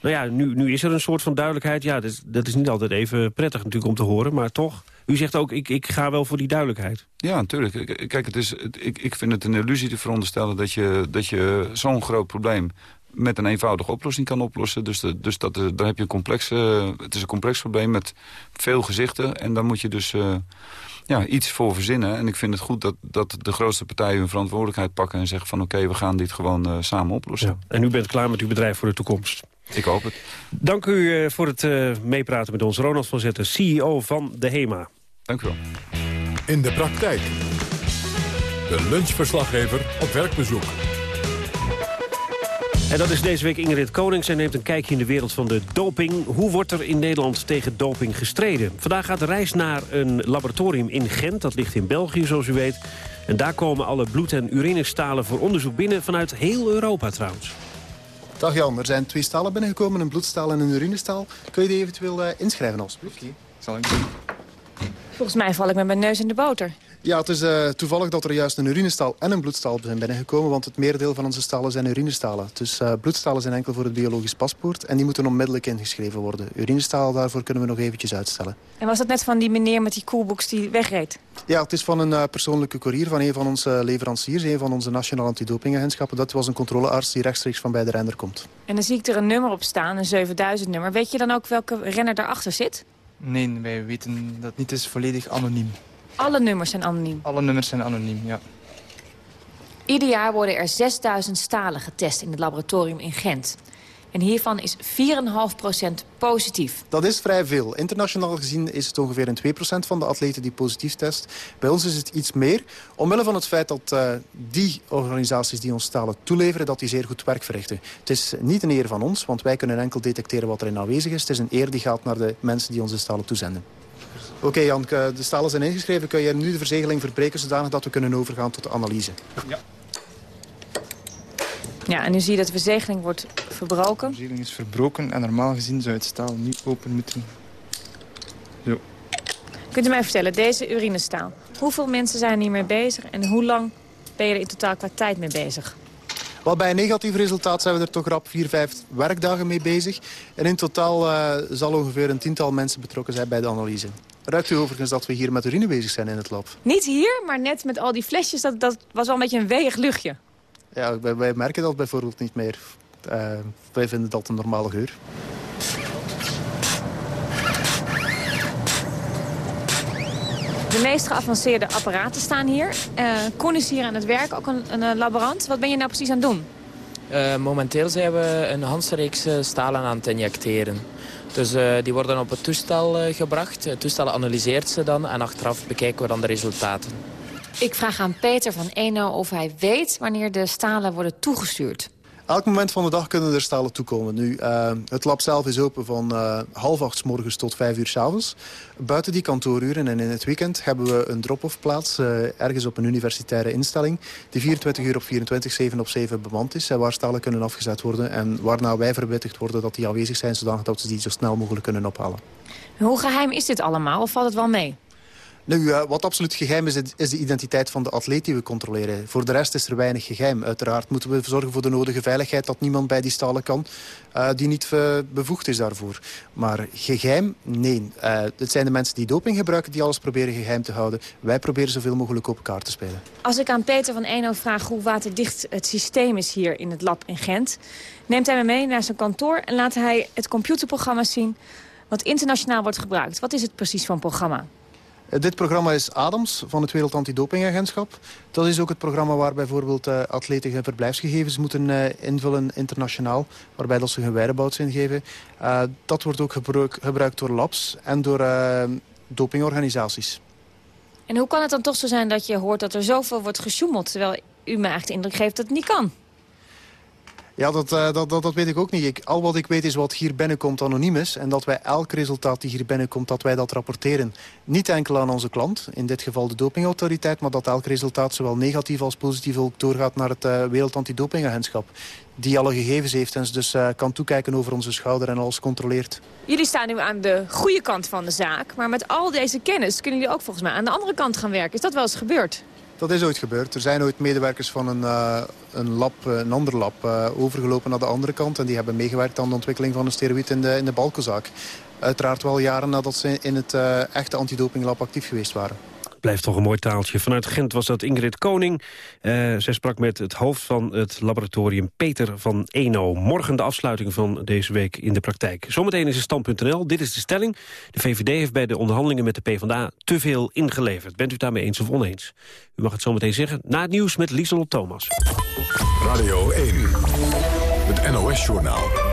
nou ja, nu, nu is er een soort van duidelijkheid. Ja, dat is, dat is niet altijd even prettig natuurlijk om te horen. Maar toch, u zegt ook, ik, ik ga wel voor die duidelijkheid. Ja, natuurlijk. Kijk, het is, ik, ik vind het een illusie te veronderstellen dat je, dat je zo'n groot probleem met een eenvoudige oplossing kan oplossen. Dus, de, dus dat, daar heb je een complex, eh, het is een complex probleem met veel gezichten. En daar moet je dus eh, ja, iets voor verzinnen. En ik vind het goed dat, dat de grootste partijen hun verantwoordelijkheid pakken... en zeggen van oké, we gaan dit gewoon eh, samen oplossen. En u bent klaar met uw bedrijf voor de toekomst. Ik hoop het. Dank u eh, voor het eh, meepraten met ons. Ronald van Zetten, CEO van de HEMA. Dank u wel. In de praktijk. De lunchverslaggever op werkbezoek. En dat is deze week Ingrid Konings. Zij neemt een kijkje in de wereld van de doping. Hoe wordt er in Nederland tegen doping gestreden? Vandaag gaat de reis naar een laboratorium in Gent. Dat ligt in België, zoals u weet. En daar komen alle bloed- en urinestalen voor onderzoek binnen... vanuit heel Europa trouwens. Dag Jan, er zijn twee stalen binnengekomen, een bloedstaal en een urinestaal. Kun je die eventueel eh, inschrijven alsjeblieft? Zal ik. Volgens mij val ik met mijn neus in de boter. Ja, het is eh, toevallig dat er juist een urinestaal en een bloedstaal zijn binnengekomen, want het merendeel van onze stalen zijn urinestalen. Dus eh, bloedstalen zijn enkel voor het biologisch paspoort en die moeten onmiddellijk ingeschreven worden. Urinestaal, daarvoor kunnen we nog eventjes uitstellen. En was dat net van die meneer met die coolbox die wegreed? Ja, het is van een eh, persoonlijke courier van een van onze leveranciers, een van onze nationale antidopingagentschappen. Dat was een controlearts die rechtstreeks van bij de renner komt. En dan zie ik er een nummer op staan, een 7000-nummer. Weet je dan ook welke renner daarachter zit? Nee, wij weten dat niet. Het is volledig anoniem. Alle nummers zijn anoniem. Alle nummers zijn anoniem, ja. Ieder jaar worden er 6000 stalen getest in het laboratorium in Gent. En hiervan is 4,5% positief. Dat is vrij veel. Internationaal gezien is het ongeveer een 2% van de atleten die positief test. Bij ons is het iets meer. Omwille van het feit dat uh, die organisaties die ons stalen toeleveren... dat die zeer goed werk verrichten. Het is niet een eer van ons, want wij kunnen enkel detecteren wat erin aanwezig is. Het is een eer die gaat naar de mensen die ons de stalen toezenden. Oké okay, Jan, de stalen zijn ingeschreven. Kun je nu de verzegeling verbreken zodanig dat we kunnen overgaan tot de analyse? Ja. Ja, en nu zie je dat de verzegeling wordt verbroken. De verzegeling is verbroken en normaal gezien zou het staal nu open moeten. Zo. Kunt u mij vertellen, deze urinestaal, hoeveel mensen zijn hiermee bezig en hoe lang ben je er in totaal qua tijd mee bezig? Wel, bij een negatief resultaat zijn we er toch rap vier, vijf werkdagen mee bezig. En in totaal uh, zal ongeveer een tiental mensen betrokken zijn bij de analyse. Ruikt u overigens dat we hier met urine bezig zijn in het lab? Niet hier, maar net met al die flesjes, dat, dat was wel een beetje een weeg luchtje. Ja, wij, wij, merken dat bijvoorbeeld niet meer. Uh, wij vinden dat een normale geur. De meest geavanceerde apparaten staan hier. Uh, Koen is hier aan het werk, ook een, een laborant. Wat ben je nou precies aan het doen? Uh, momenteel zijn we een handreeks stalen aan het injecteren. Dus uh, die worden op het toestel gebracht. Het toestel analyseert ze dan en achteraf bekijken we dan de resultaten. Ik vraag aan Peter van Eno of hij weet wanneer de stalen worden toegestuurd. Elk moment van de dag kunnen er stalen toekomen. Nu, uh, het lab zelf is open van uh, half acht s morgens tot vijf uur s avonds. Buiten die kantooruren en in het weekend hebben we een drop-off plaats... Uh, ergens op een universitaire instelling... die 24 uur op 24, 7 op 7 bemand is... en waar stalen kunnen afgezet worden... en waarna wij verwittigd worden dat die aanwezig zijn... zodat we die zo snel mogelijk kunnen ophalen. Hoe geheim is dit allemaal of valt het wel mee? Nu, uh, wat absoluut geheim is, is de identiteit van de atleet die we controleren. Voor de rest is er weinig geheim. Uiteraard moeten we zorgen voor de nodige veiligheid... dat niemand bij die stalen kan uh, die niet uh, bevoegd is daarvoor. Maar geheim? Nee. het zijn de mensen die doping gebruiken die alles proberen geheim te houden. Wij proberen zoveel mogelijk op elkaar te spelen. Als ik aan Peter van Eno vraag hoe waterdicht het systeem is hier in het lab in Gent... neemt hij me mee naar zijn kantoor en laat hij het computerprogramma zien... wat internationaal wordt gebruikt. Wat is het precies een programma? Dit programma is ADAMS van het Wereld Antidopingagentschap. Dat is ook het programma waar bijvoorbeeld uh, atleten hun verblijfsgegevens moeten uh, invullen internationaal. Waarbij dat ze hun whereabouts ingeven. Dat wordt ook gebruik, gebruikt door labs en door dopingorganisaties. En hoe kan het dan toch zo zijn dat je hoort dat er zoveel wordt gesjoemeld... terwijl u me eigenlijk de indruk geeft dat het niet kan? Ja, dat, uh, dat, dat, dat, weet ik ook niet. Ik, al wat ik weet is wat hier binnenkomt anoniem is. En dat wij elk resultaat die hier binnenkomt, dat wij dat rapporteren. Niet enkel aan onze klant, in dit geval de dopingautoriteit... maar dat elk resultaat zowel negatief als positief ook doorgaat naar het uh, Wereld Antidopingagentschap. Die alle gegevens heeft en dus uh, kan toekijken over onze schouder en alles controleert. Jullie staan nu aan de goede kant van de zaak. Maar met al deze kennis kunnen jullie ook volgens mij aan de andere kant gaan werken. Is dat wel eens gebeurd? Dat is ooit gebeurd. Er zijn ooit medewerkers van een, uh, een, lab, een ander lab uh, overgelopen naar de andere kant. En die hebben meegewerkt aan de ontwikkeling van een steroïd in de, in de balkenzaak. Uiteraard wel jaren nadat ze in het uh, echte antidopinglab actief geweest waren. Blijft toch een mooi taaltje. Vanuit Gent was dat Ingrid Koning. Uh, zij sprak met het hoofd van het laboratorium Peter van Eno. Morgen de afsluiting van deze week in de praktijk. Zometeen is het stand.nl. Dit is de stelling. De VVD heeft bij de onderhandelingen met de PvdA te veel ingeleverd. Bent u daarmee eens of oneens? U mag het zometeen zeggen na het nieuws met Lieselot Thomas. Radio 1, het NOS-journaal.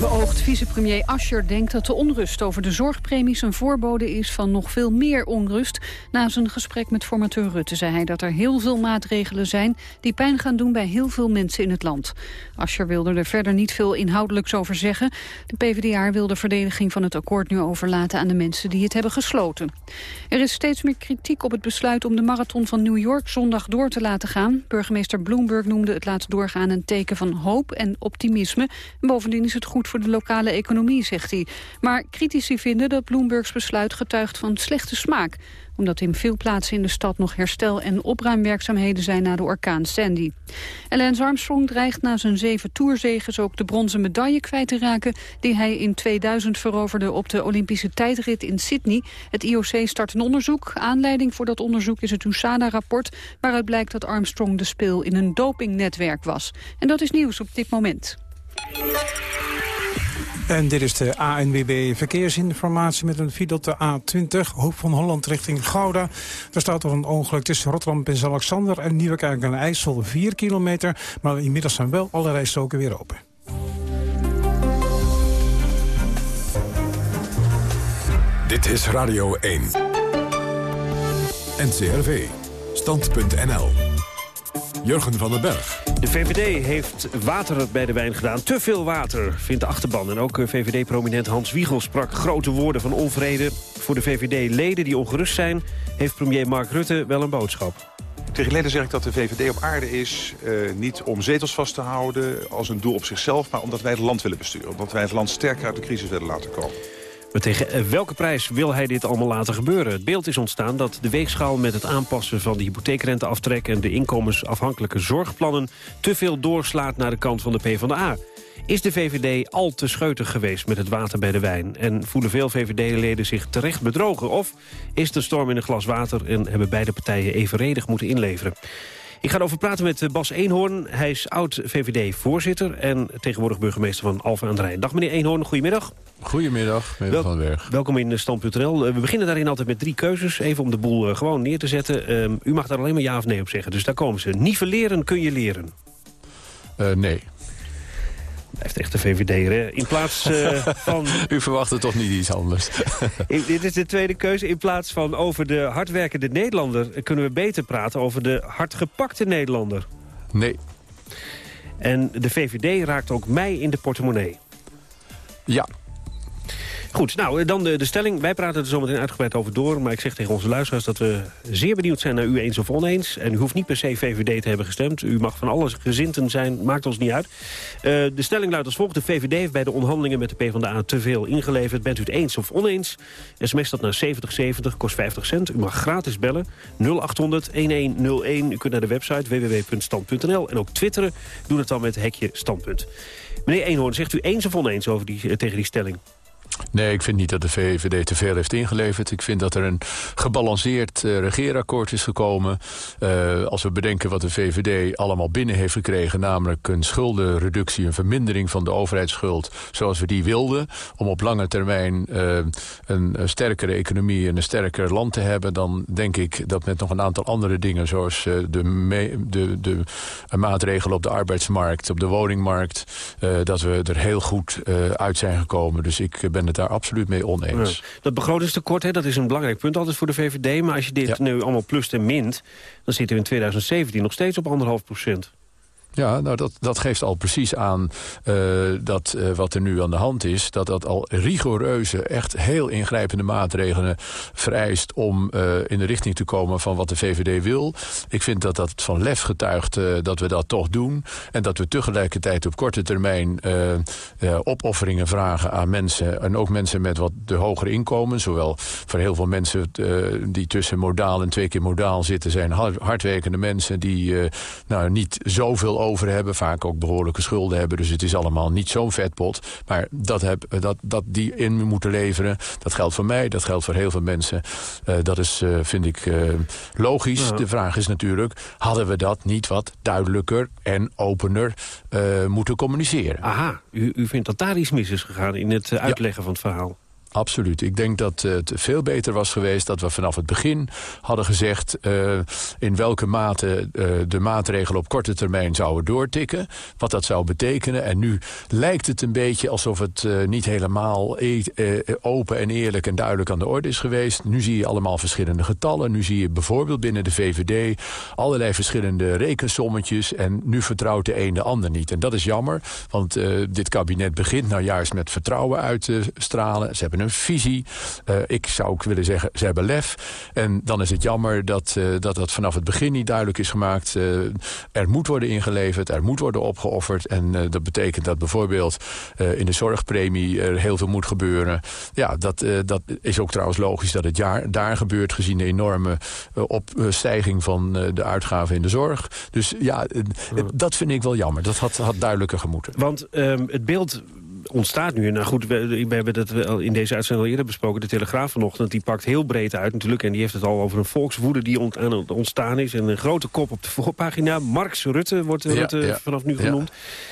Beoogd vicepremier Ascher denkt dat de onrust over de zorgpremies een voorbode is van nog veel meer onrust. Na zijn gesprek met formateur Rutte zei hij dat er heel veel maatregelen zijn die pijn gaan doen bij heel veel mensen in het land. Ascher wilde er verder niet veel inhoudelijks over zeggen. De PvdA wil de verdediging van het akkoord nu overlaten aan de mensen die het hebben gesloten. Er is steeds meer kritiek op het besluit om de marathon van New York zondag door te laten gaan. Burgemeester Bloomberg noemde het laten doorgaan een teken van hoop en optimisme. Bovendien is het goed voor de lokale economie, zegt hij. Maar critici vinden dat Bloombergs besluit getuigt van slechte smaak omdat in veel plaatsen in de stad nog herstel- en opruimwerkzaamheden zijn na de orkaan Sandy. Lance Armstrong dreigt na zijn zeven toerzeges ook de bronzen medaille kwijt te raken die hij in 2000 veroverde op de Olympische tijdrit in Sydney. Het IOC start een onderzoek. Aanleiding voor dat onderzoek is het USADA-rapport waaruit blijkt dat Armstrong de speel in een dopingnetwerk was. En dat is nieuws op dit moment. En dit is de ANWB Verkeersinformatie met een file op de A20. Hoek van Holland richting Gouda. Er staat er een ongeluk tussen Rotterdam en Alexander en Nieuwekerk aan IJssel 4 kilometer. Maar inmiddels zijn wel alle rijstroken weer open. Dit is Radio 1. NCRV. Stand.nl. Jurgen van den Berg. De VVD heeft water bij de wijn gedaan. Te veel water, vindt de achterban. En ook eh, VVD-prominent Hans Wiegel sprak grote woorden van onvrede. Voor de VVD-leden die ongerust zijn... heeft premier Mark Rutte wel een boodschap. Tegen leden zeg ik dat de VVD op aarde is... eh, niet om zetels vast te houden als een doel op zichzelf... maar omdat wij het land willen besturen. Omdat wij het land sterker uit de crisis willen laten komen. Maar tegen eh, welke prijs wil hij dit allemaal laten gebeuren? Het beeld is ontstaan dat de weegschaal met het aanpassen van de hypotheekrenteaftrek... en de inkomensafhankelijke zorgplannen te veel doorslaat naar de kant van de PvdA. Is de VVD al te scheutig geweest met het water bij de wijn? En voelen veel VVD-leden zich terecht bedrogen? Of is de storm in een glas water en hebben beide partijen evenredig moeten inleveren? Ik ga erover praten met eh, Bas Eenhoorn. Hij is oud-VVD-voorzitter en tegenwoordig burgemeester van Alphen aan de Rijn. Dag meneer Eenhoorn, goedemiddag. Goedemiddag, meneer Wel- Van den Berg. Welkom in Stand.nl. Eh, We beginnen daarin altijd met drie keuzes, even om de boel eh, gewoon neer te zetten. Ehm, u mag daar alleen maar ja of nee op zeggen, dus daar komen ze. Nivelleren kun je leren. Eh, nee. Blijft echt de VVD, hè? In plaats eh, van... U verwachtte toch niet iets anders? In- dit is de tweede keuze. In plaats van over de hardwerkende Nederlander... kunnen we beter praten over de hardgepakte Nederlander. Nee. En de VVD raakt ook mij in de portemonnee. Ja. Goed, nou, eh, dan de, de stelling. Wij praten er zometeen uitgebreid over door. Maar ik zeg tegen onze luisteraars dat we zeer benieuwd zijn naar u eens of oneens. En u hoeft niet per se VVD te hebben gestemd. U mag van alles gezinten zijn, maakt ons niet uit. Eh, de stelling luidt als volgt. De VVD heeft bij de onderhandelingen met de PvdA te veel ingeleverd. Bent u het eens of oneens? SMS dat naar 7070, kost 50 cent. U mag gratis bellen. 0800 1101. U kunt naar de website www.stand.nl. En ook twitteren. Doe het dan met hekje standpunt. Meneer Eenhoorn, zegt u eens of oneens over die, eh, tegen die stelling? Nee, ik vind niet dat de VVD te veel heeft ingeleverd. Ik vind dat er een gebalanceerd eh, regeerakkoord is gekomen. Eh, als we bedenken wat de VVD allemaal binnen heeft gekregen... namelijk een schuldenreductie, een vermindering van de overheidsschuld... zoals we die wilden, om op lange termijn eh, een, sterkere economie... en een sterker land te hebben... dan denk ik dat met nog een aantal andere dingen... zoals de, de, de maatregelen op de arbeidsmarkt, op de woningmarkt... dat we er heel goed uit zijn gekomen. Dus ik ben het daar absoluut mee oneens. Ja. Dat begrotingstekort, hè, dat is een belangrijk punt altijd voor de VVD. Maar als je dit nu allemaal plust en mint... dan zitten we in 2017 nog steeds op anderhalf procent. Ja, nou dat, dat geeft al precies aan eh, dat eh, wat er nu aan de hand is... dat dat al rigoureuze, echt heel ingrijpende maatregelen vereist... om eh, in de richting te komen van wat de VVD wil. Ik vind dat dat van lef getuigt dat we dat toch doen. En dat we tegelijkertijd op korte termijn opofferingen vragen aan mensen. En ook mensen met wat de hogere inkomen. Zowel voor heel veel mensen die tussen modaal en twee keer modaal zitten... zijn hard- hardwerkende mensen die nou, niet zoveel over hebben. Vaak ook behoorlijke schulden hebben. Dus het is allemaal niet zo'n vetpot. Maar dat, heb, dat, dat die in moeten leveren, dat geldt voor mij. Dat geldt voor heel veel mensen. Eh, dat is, eh, vind ik, eh, logisch. Ja. De vraag is natuurlijk, hadden we dat niet wat duidelijker en opener moeten communiceren? Aha, u, u vindt dat daar iets mis is gegaan in het uitleggen van het verhaal. Absoluut. Ik denk dat eh, het veel beter was geweest dat we vanaf het begin hadden gezegd... eh, in welke mate eh, de maatregelen op korte termijn zouden doortikken. Wat dat zou betekenen. En nu lijkt het een beetje alsof het niet helemaal e- open en eerlijk en duidelijk aan de orde is geweest. Nu zie je allemaal verschillende getallen. Nu zie je bijvoorbeeld binnen de VVD allerlei verschillende rekensommetjes. En nu vertrouwt de een de ander niet. En dat is jammer, want dit kabinet begint nou juist met vertrouwen uit te stralen. Ze hebben een visie. Eh, ik zou ook willen zeggen, ze hebben lef. En dan is het jammer dat eh, dat, dat vanaf het begin niet duidelijk is gemaakt. Eh, er moet worden ingeleverd, er moet worden opgeofferd. En dat betekent dat bijvoorbeeld in de zorgpremie er heel veel moet gebeuren. Ja, dat, dat is ook trouwens logisch dat het jaar, daar gebeurt... gezien de enorme opstijging van de uitgaven in de zorg. Dus ja, dat vind ik wel jammer. Dat had, had duidelijker gemoeten. Want ehm, het beeld ontstaat nu. Nou goed, we, we hebben dat wel in deze uitzending al eerder besproken. De Telegraaf vanochtend, die pakt heel breed uit natuurlijk. En die heeft het al over een volkswoede die ont- aan het ontstaan is. En een grote kop op de voorpagina. Marx Rutte wordt Ja, Rutte ja. vanaf nu genoemd.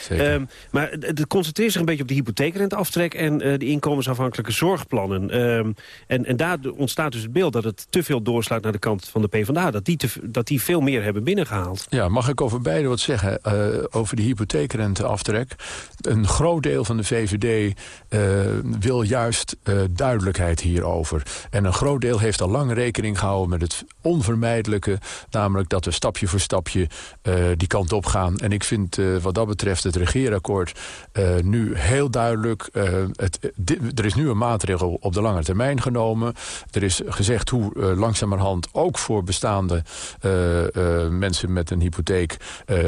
Ehm, maar het het concentreert zich een beetje op de hypotheekrenteaftrek... en eh, de inkomensafhankelijke zorgplannen. Ehm, en, en daar ontstaat dus het beeld dat het te veel doorslaat naar de kant van de PvdA. Dat die, te, dat die veel meer hebben binnengehaald. Ja, mag ik over beide wat zeggen? Eh, over de hypotheekrenteaftrek. Een groot deel van de VVD VVD eh, wil juist eh, duidelijkheid hierover. En een groot deel heeft al lang rekening gehouden met het onvermijdelijke. Namelijk dat we stapje voor stapje eh, die kant op gaan. En ik vind wat dat betreft het regeerakkoord nu heel duidelijk. het, er is nu een maatregel op de lange termijn genomen. Er is gezegd hoe langzamerhand ook voor bestaande mensen met een hypotheek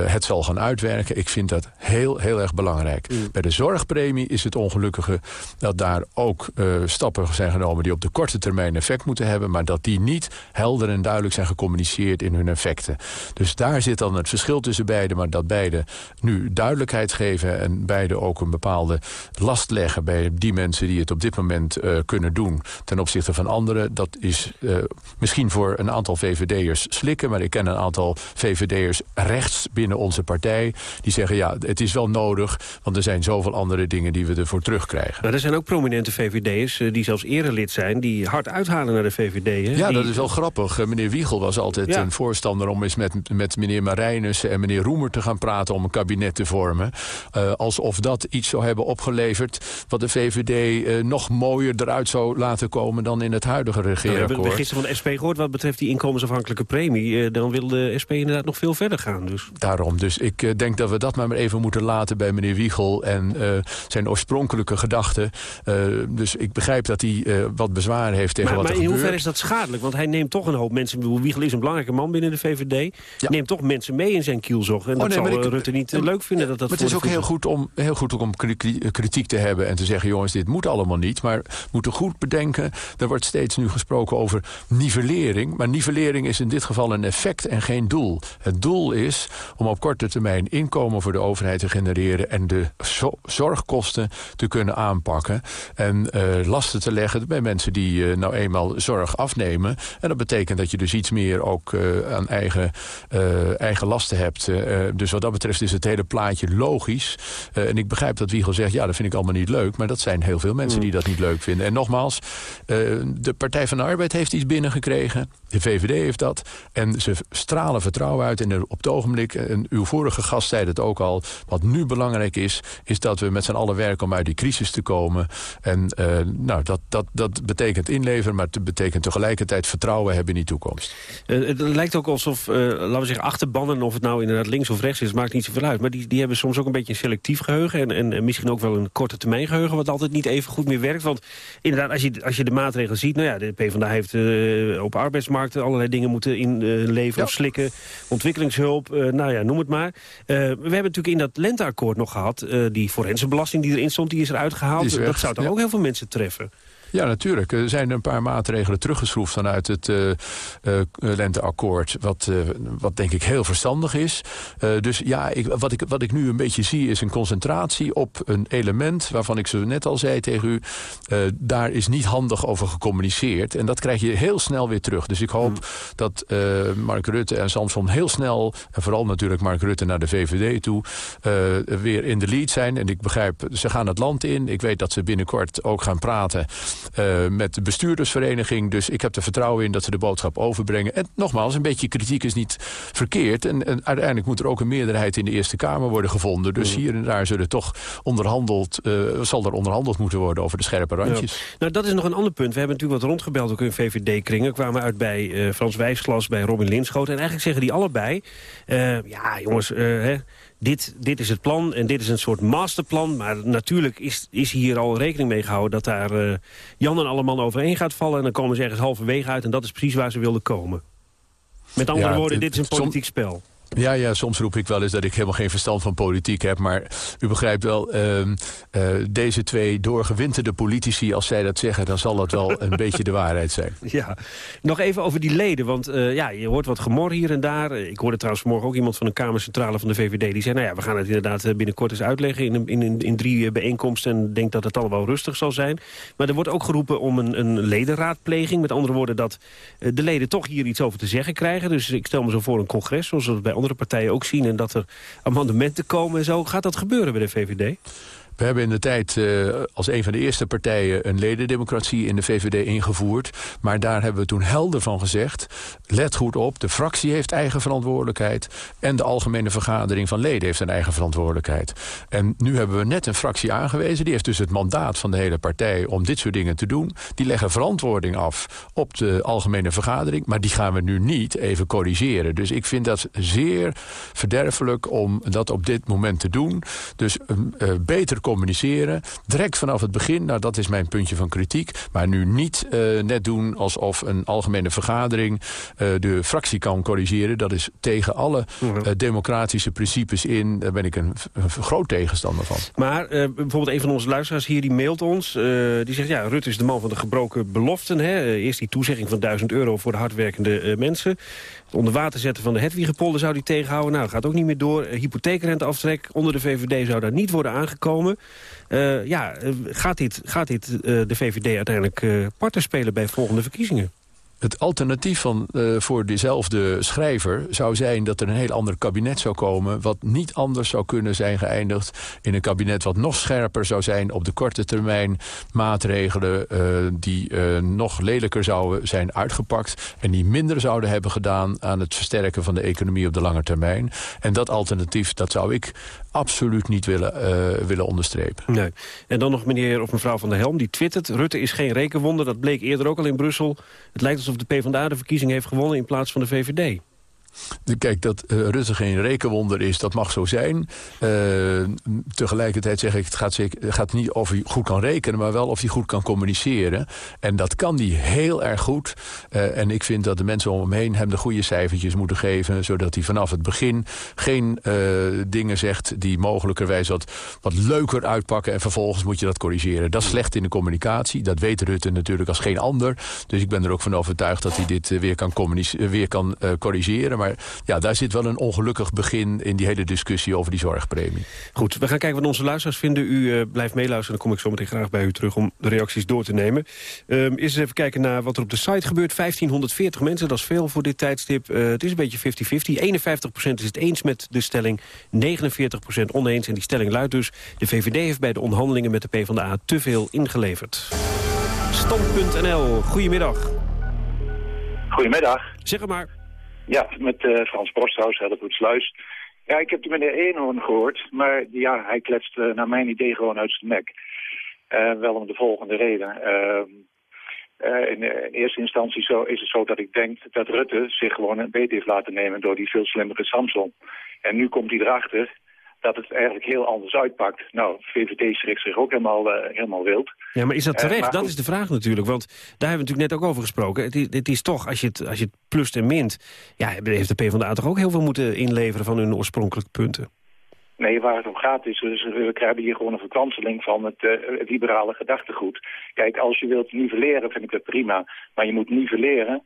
het zal gaan uitwerken. Ik vind dat heel, heel erg belangrijk. Bij de zorgpremie is het ongelukkige dat daar ook eh, stappen zijn genomen die op de korte termijn effect moeten hebben, maar dat die niet helder en duidelijk zijn gecommuniceerd in hun effecten. Dus daar zit dan het verschil tussen beide, maar dat beide nu duidelijkheid geven en beide ook een bepaalde last leggen bij die mensen die het op dit moment eh, kunnen doen ten opzichte van anderen. Dat is eh, misschien voor een aantal VVD'ers slikken, maar ik ken een aantal VVD'ers rechts binnen onze partij die zeggen ja, het is wel nodig, want er zijn zoveel andere dingen die we ervoor terugkrijgen. Maar er zijn ook prominente VVD'ers eh, die zelfs erelid zijn... die hard uithalen naar de VVD. Hè? Ja, Die- dat is wel grappig. Eh, Meneer Wiegel was altijd Ja. een voorstander om eens met, met meneer Marijnissen en meneer Roemer te gaan praten om een kabinet te vormen. Eh, alsof dat iets zou hebben opgeleverd wat de VVD nog mooier eruit zou laten komen dan in het huidige Nou, we hebben regeerakkoord. gisteren van de SP gehoord wat betreft die inkomensafhankelijke premie. dan wil de SP inderdaad nog veel verder gaan. Dus. Daarom. Dus ik denk dat we dat maar even moeten laten bij meneer Wiegel en zijn oorspronkelijke gedachten. Eh, dus ik begrijp dat hij eh, wat bezwaar heeft tegen Maar, wat maar er in hoeverre is dat schadelijk? Want hij neemt toch een hoop mensen... Wiegel is een belangrijke man binnen de VVD. Neemt toch mensen mee in zijn kielzog. En Oh, dat nee, zal maar eh, ik- Rutte niet leuk vinden. Dat dat maar het is ook heel goed, om, heel goed ook om kri- kri- kritiek te hebben en te zeggen... jongens, dit moet allemaal niet. Maar we moeten goed bedenken... er wordt steeds nu gesproken over nivellering. Maar nivellering is in dit geval een effect en geen doel. Het doel is om op korte termijn inkomen voor de overheid te genereren... en de zo- te kunnen aanpakken. En eh, lasten te leggen bij mensen die eh, nou eenmaal zorg afnemen. En dat betekent dat je dus iets meer ook eh, aan eigen, eigen lasten hebt. Dus wat dat betreft is het hele plaatje logisch. En ik begrijp dat Wiegel zegt, ja, dat vind ik allemaal niet leuk. Maar dat zijn heel veel mensen die dat niet leuk vinden. En nogmaals, de Partij van de Arbeid heeft iets binnengekregen. De VVD heeft dat. En ze stralen vertrouwen uit. En op het ogenblik, en uw vorige gast zei het ook al... wat nu belangrijk is, is dat we met z'n allen werken om uit die crisis te komen. En eh, nou, dat, dat, dat betekent inleveren, maar het betekent tegelijkertijd vertrouwen hebben in die toekomst. Eh, het lijkt ook alsof, eh, laten we zeggen, achterbannen... of het nou inderdaad links of rechts is, maakt niet zoveel uit. Maar die, die hebben soms ook een beetje een selectief geheugen... En, en, en misschien ook wel een korte termijn geheugen... wat altijd niet even goed meer werkt. Want inderdaad, als je, als je de maatregelen ziet... nou ja, de PvdA heeft op arbeidsmarkten allerlei dingen moeten inleveren... of slikken, ontwikkelingshulp, nou ja, noem het maar. We hebben natuurlijk in dat lenteakkoord nog gehad... eh, die forensenbelasting die erin stond, die is eruit gehaald. Die is dat zou toch ja. ook heel veel mensen treffen? Ja, natuurlijk. Er zijn een paar maatregelen teruggeschroefd vanuit het eh, eh, lenteakkoord. Wat, eh, wat denk ik heel verstandig is. Dus ja, ik, wat, ik, wat ik nu een beetje zie is een concentratie op een element... waarvan ik zo net al zei tegen u... daar is niet handig over gecommuniceerd. En dat krijg je heel snel weer terug. Dus ik hoop dat eh, Mark Rutte en Samson heel snel... en vooral natuurlijk Mark Rutte naar de VVD toe... weer in de lead zijn. En ik begrijp, ze gaan het land in. Ik weet dat ze binnenkort ook gaan praten eh, met de bestuurdersvereniging. Dus ik heb er vertrouwen in dat ze de boodschap overbrengen. En nogmaals, een beetje kritiek is niet verkeerd. En, en uiteindelijk moet er ook een meerderheid in de Eerste Kamer worden gevonden. Dus hier en daar zullen toch onderhandeld, eh, zal er onderhandeld moeten worden over de scherpe randjes. Ja. Nou, dat is nog een ander punt. We hebben natuurlijk wat rondgebeld ook in VVD-kringen. kwamen uit bij eh, Frans Wijsglas, bij Robin Linschoten. En eigenlijk zeggen die allebei... ja, jongens, hè, dit, dit is het plan en dit is een soort masterplan. Maar natuurlijk is, is hier al rekening mee gehouden... dat daar eh, Jan en alle man overheen gaat vallen... en dan komen ze ergens halverwege uit... en dat is precies waar ze wilden komen. Met andere Ja, woorden, dit is een politiek spel. Ja, ja, soms roep ik wel eens dat ik helemaal geen verstand van politiek heb. Maar u begrijpt wel, ehm, eh, deze twee doorgewinterde politici... als zij dat zeggen, dan zal dat wel een beetje de waarheid zijn. Ja, nog even over die leden. Want eh, ja, je hoort wat gemor hier en daar. Ik hoorde trouwens vanmorgen ook iemand van de Kamercentrale van de VVD... die zei, nou ja, we gaan het inderdaad eh, binnenkort eens uitleggen... in, in, in, drie bijeenkomsten en denk dat het allemaal rustig zal zijn. Maar er wordt ook geroepen om een, een ledenraadpleging. Met andere woorden dat de leden toch hier iets over te zeggen krijgen. Dus ik stel me zo voor een congres, zoals het bij andere partijen ook zien... en dat er amendementen komen en zo. Gaat dat gebeuren bij de VVD? We hebben in de tijd uh, als een van de eerste partijen... een ledendemocratie in de VVD ingevoerd. Maar daar hebben we toen helder van gezegd... let goed op, de fractie heeft eigen verantwoordelijkheid... en de algemene vergadering van leden heeft een eigen verantwoordelijkheid. En nu hebben we net een fractie aangewezen. Die heeft dus het mandaat van de hele partij om dit soort dingen te doen. Die leggen verantwoording af op de algemene vergadering. Maar die gaan we nu niet even corrigeren. Dus ik vind dat zeer verderfelijk om dat op dit moment te doen. Dus uh, beter communiceren. Direct vanaf het begin, nou dat is mijn puntje van kritiek. Maar nu niet uh, net doen alsof een algemene vergadering uh, de fractie kan corrigeren. Dat is tegen alle democratische principes in. Daar ben ik een, een groot tegenstander van. Maar bijvoorbeeld een van onze luisteraars hier, die mailt ons. die zegt, ja, Rutte is de man van de gebroken beloften. Hè? eerst die toezegging van 1000 euro voor de hardwerkende mensen. Onder water zetten van de Hedwigepolder zou die tegenhouden. Nou, gaat ook niet meer door. Hypotheekrenteaftrek onder de VVD zou daar niet worden aangekomen. Uh, ja, gaat dit, gaat dit de VVD uiteindelijk uh, parten spelen bij volgende verkiezingen? Het alternatief van, uh, voor dezelfde schrijver zou zijn dat er een heel ander kabinet zou komen... wat niet anders zou kunnen zijn geëindigd in een kabinet wat nog scherper zou zijn... op de korte termijn maatregelen uh, die uh, nog lelijker zouden zijn uitgepakt... en die minder zouden hebben gedaan aan het versterken van de economie op de lange termijn. En dat alternatief, dat zou ik absoluut niet willen, willen onderstrepen. Nee. En dan nog meneer of mevrouw Van der Helm, die twittert... Rutte is geen rekenwonder, dat bleek eerder ook al in Brussel. Het lijkt alsof de PvdA de verkiezing heeft gewonnen in plaats van de VVD. Kijk, dat uh, Rutte geen rekenwonder is, dat mag zo zijn. Uh, tegelijkertijd zeg ik, het gaat, gaat niet of hij goed kan rekenen... maar wel of hij goed kan communiceren. En dat kan hij heel erg goed. Uh, en ik vind dat de mensen om hem heen hem de goede cijfertjes moeten geven... zodat hij vanaf het begin geen dingen zegt die mogelijkerwijs wat, wat leuker uitpakken... en vervolgens moet je dat corrigeren. Dat is slecht in de communicatie. Dat weet Rutte natuurlijk als geen ander. Dus ik ben er ook van overtuigd dat hij dit weer kan, weer kan corrigeren... Maar ja, daar zit wel een ongelukkig begin in die hele discussie over die zorgpremie. Goed, we gaan kijken wat onze luisteraars vinden. U uh, blijft meeluisteren, dan kom ik zo meteen graag bij u terug om de reacties door te nemen. Um, eerst eens even kijken naar wat er op de site gebeurt. 1540 mensen, dat is veel voor dit tijdstip. Uh, het is een beetje 50-50. 51% is het eens met de stelling, 49% oneens. En die stelling luidt dus, de VVD heeft bij de onderhandelingen met de PvdA te veel ingeleverd. Stand.nl, goedemiddag. Goedemiddag. Zeg maar. Ja, met uh, Frans Borsthuis, Hellevoetsluis. Ja, ik heb de meneer Eenhoorn gehoord, maar ja, hij kletst uh, naar mijn idee gewoon uit zijn nek. Uh, wel om de volgende reden. Ehm, in, eerste instantie zo, is het zo dat ik denk dat Rutte zich gewoon een beet heeft laten nemen door die veel slimmere Samson. En nu komt hij erachter dat het eigenlijk heel anders uitpakt. Nou, VVD schrikt zich ook helemaal, uh, helemaal wild. Ja, maar is dat terecht? Uh, dat is de vraag natuurlijk. Want daar hebben we natuurlijk net ook over gesproken. Het is, het is toch, als je het, als je het plust en mint... ja, heeft de PvdA toch ook heel veel moeten inleveren van hun oorspronkelijke punten? Nee, waar het om gaat is, dus we krijgen hier gewoon een verkanseling van het, uh, het liberale gedachtegoed. Kijk, als je wilt nivelleren, vind ik dat prima. Maar je moet nivelleren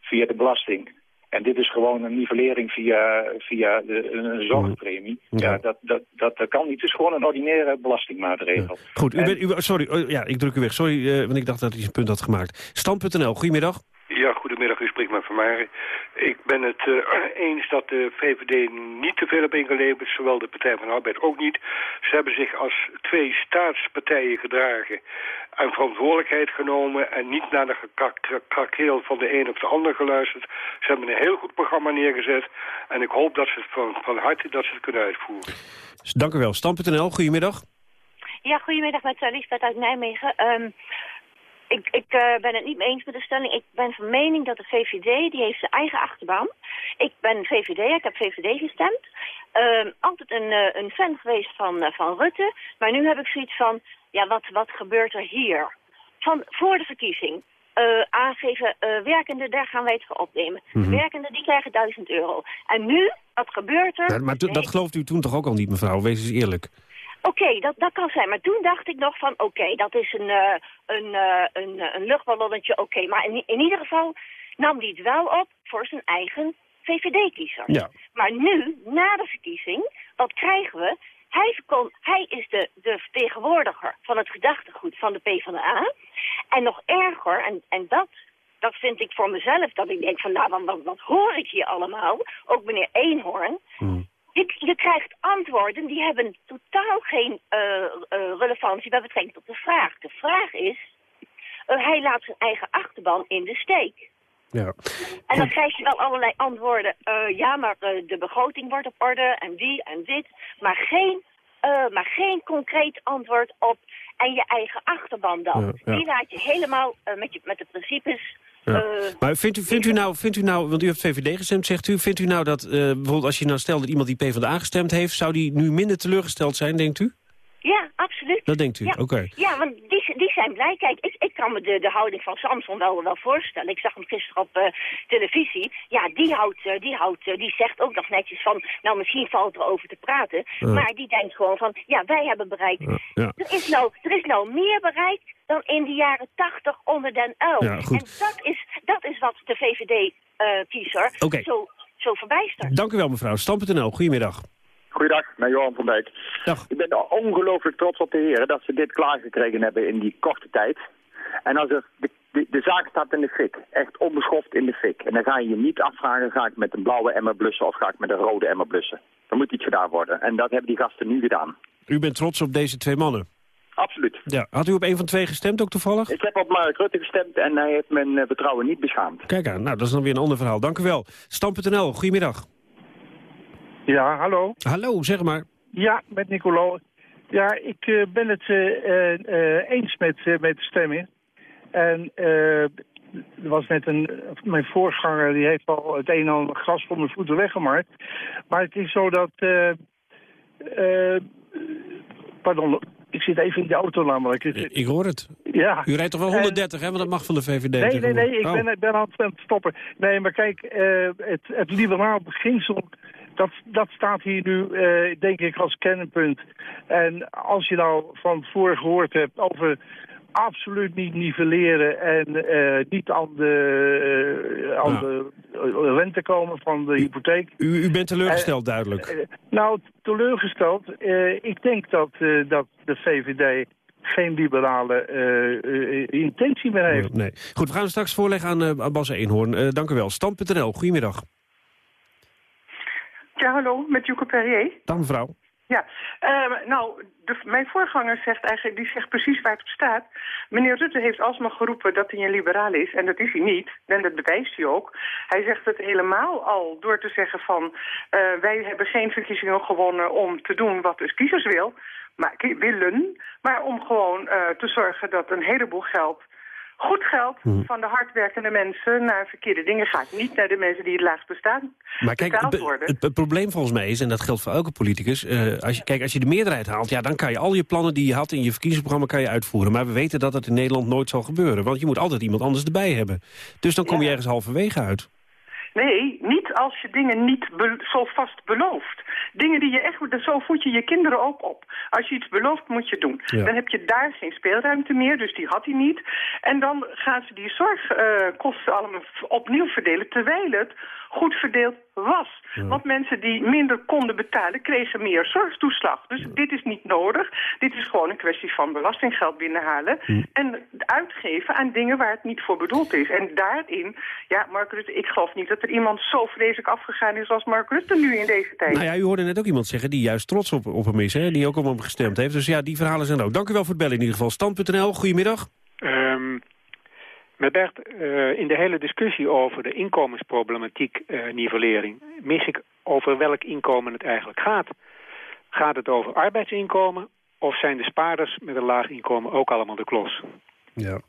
via de belasting. En dit is gewoon een nivellering via, via de, een zorgpremie. Ja, ja dat, dat, dat, kan niet. Het is gewoon een ordinaire belastingmaatregel. Ja. Goed, u en... bent, u, sorry, oh, ja, ik druk u weg. Sorry, uh, want ik dacht dat u een punt had gemaakt. Stand.nl, goedemiddag. Goedemiddag, u spreekt met Van Maren. Ik ben het uh, eens dat de VVD niet te veel heeft ingeleverd, zowel de Partij van de Arbeid ook niet. Ze hebben zich als twee staatspartijen gedragen en verantwoordelijkheid genomen en niet naar de krakeel van de een of de ander geluisterd. Ze hebben een heel goed programma neergezet en ik hoop dat ze het van, van harte dat ze het kunnen uitvoeren. Dank u wel. Stam.nl, goedemiddag. Ja, goedemiddag met Liesbeth uit Nijmegen. Um, ik, ik uh, ben het niet mee eens met de stelling. Ik ben van mening dat de VVD, die heeft zijn eigen achterban. Ik ben VVD, ik heb VVD gestemd. Uh, altijd een, uh, een fan geweest van, uh, van Rutte. Maar nu heb ik zoiets van, ja, wat, wat gebeurt er hier? Van voor de verkiezing. aangeven, werkenden, daar gaan wij het voor opnemen. Mm -hmm. Werkenden, die krijgen 1000 euro. En nu, wat gebeurt er? Ja, maar nee. dat gelooft u toen toch ook al niet, mevrouw? Wees eens eerlijk. Oké, okay, dat, dat kan zijn. Maar toen dacht ik nog van, oké, okay, dat is een, uh, een, uh, een, een luchtballonnetje. Oké, okay, maar in, in ieder geval nam hij het wel op voor zijn eigen VVD-kiezer. Ja. Maar nu, na de verkiezing, wat krijgen we? Hij, kon, hij is de, de vertegenwoordiger van het gedachtegoed van de PvdA. En nog erger, en, en dat, dat vind ik voor mezelf, dat ik denk van, nou, wat, wat, wat hoor ik hier allemaal? Ook meneer Eenhoorn. Hmm. Je, krijgt antwoorden die hebben totaal geen eh, relevantie met betrekking tot de vraag. De vraag is, eh, hij laat zijn eigen achterban in de steek. Ja. En dan krijg je wel allerlei antwoorden. Ja, maar de begroting wordt op orde en die en dit. Maar geen, maar geen concreet antwoord op en je eigen achterban dan. Ja, ja. Die laat je helemaal met, je, met de principes... Ja. eh, maar vindt u, vindt, u nou, vindt u nou, want u heeft VVD gestemd, zegt u... vindt u nou dat, eh, bijvoorbeeld als je nou stelt dat iemand die PvdA gestemd heeft... zou die nu minder teleurgesteld zijn, denkt u? Ja, absoluut. Dat denkt u, Ja. oké. Ja, want die, die zijn blij. Kijk, ik, ik kan me de, de houding van Samson wel, wel voorstellen. Ik zag hem gisteren op eh, televisie. Ja, die, houdt, eh, die, houdt, eh, die zegt ook nog netjes van... nou, misschien valt er over te praten. Maar die denkt gewoon van... ja, wij hebben bereikt... Ja. Er, is nou, er is nou meer bereikt dan in de jaren tachtig onder den uil. Ja, goed. En dat is, dat is wat de VVD-kiezer zo, zo verbijstert. Dank u wel, mevrouw. Stam.nl, goedemiddag. Goeiedag, met Johan van Dijk. Dag. Ik ben ongelooflijk trots op de heren dat ze dit klaargekregen hebben in die korte tijd. En als er de, de, de zaak staat in de fik, echt onbeschoft in de fik. En dan ga je je niet afvragen, ga ik met een blauwe emmer blussen of ga ik met een rode emmer blussen. Er moet iets gedaan worden. En dat hebben die gasten nu gedaan. U bent trots op deze twee mannen. Absoluut. Ja. Had u op een van twee gestemd ook toevallig? Ik heb op Mark Rutte gestemd en hij heeft mijn eh, vertrouwen niet beschaamd. Kijk aan, nou dat is dan weer een ander verhaal. Dank u wel. Stam.nl, goedemiddag. Ja, hallo. Hallo, zeg maar. Ja, met Nicolo. Ja, ik eh, ben het eh, eh, eens met, met de stemming. En er was net een, mijn voorganger, die heeft al het een en ander gras voor mijn voeten weggemarkt. Maar het is zo dat... pardon, ik zit even in de auto namelijk. Ik- hoor het. Ja. U rijdt toch wel 130, hè? Want dat mag van de VVD. Nee, nee, nee, ik Oh. ben, ben aan het- stoppen. Nee, maar kijk, eh, het, het liberaal beginsel, dat, dat staat hier nu, eh, denk ik, als kernpunt. En als je nou van voor gehoord hebt over absoluut niet nivelleren en eh, niet aan de, eh, aan de rente komen van de hypotheek. U, u bent teleurgesteld, duidelijk. Nou, teleurgesteld. Ik denk dat, dat de VVD geen liberale intentie meer heeft. Nee. Goed, we gaan het straks voorleggen aan, Bas Eenhoorn. Dank u wel. Stam.nl, goedemiddag. Ja, hallo, met Joeke Perrier. Dag mevrouw. Ja, eh, nou, de, mijn voorganger zegt eigenlijk, die zegt precies waar het op staat. Meneer Rutte heeft alsmaar geroepen dat hij een liberaal is, en dat is hij niet. En dat bewijst hij ook. Hij zegt het helemaal al door te zeggen van, eh, wij hebben geen verkiezingen gewonnen om te doen wat de kiezers wil, maar, willen. Maar om gewoon eh, te zorgen dat een heleboel geld goed geld Mhm. van de hardwerkende mensen naar verkeerde dingen gaat. Niet naar de mensen die het laagst bestaan Maar kijk, worden. het, het probleem volgens mij is, en dat geldt voor elke politicus... eh, als je, kijk, als je de meerderheid haalt, ja, dan kan je al je plannen die je had... in je verkiezingsprogramma kan je uitvoeren. Maar we weten dat dat in Nederland nooit zal gebeuren. Want je moet altijd iemand anders erbij hebben. Dus dan kom je ergens halverwege uit. Nee, niet als je dingen niet zo vast belooft. Dingen die je echt... Zo voed je je kinderen ook op. Als je iets belooft, moet je doen. Ja. Dan heb je daar geen speelruimte meer, dus die had hij niet. En dan gaan ze die zorgkosten allemaal v- opnieuw verdelen... terwijl het goed verdeeld was. Want mensen die minder konden betalen, kregen meer zorgtoeslag. Dus dit is niet nodig. Dit is gewoon een kwestie van belastinggeld binnenhalen... en uitgeven aan dingen waar het niet voor bedoeld is. En daarin, ja, Mark Rutte, ik geloof niet dat er iemand zo vreselijk afgegaan is als Mark Rutte nu in deze tijd. Nou ja, u hoorde net ook iemand zeggen die juist trots op, op hem is. Hè, die ook op hem gestemd heeft. Dus ja, die verhalen zijn er ook. Dank u wel voor het bellen in ieder geval. Stand.nl, goedemiddag. Ehm, met Bert, eh, in de hele discussie over de inkomensproblematiek eh, nivellering... mis ik over welk inkomen het eigenlijk gaat. Gaat het over arbeidsinkomen of zijn de spaarders met een laag inkomen ook allemaal de klos? Ja.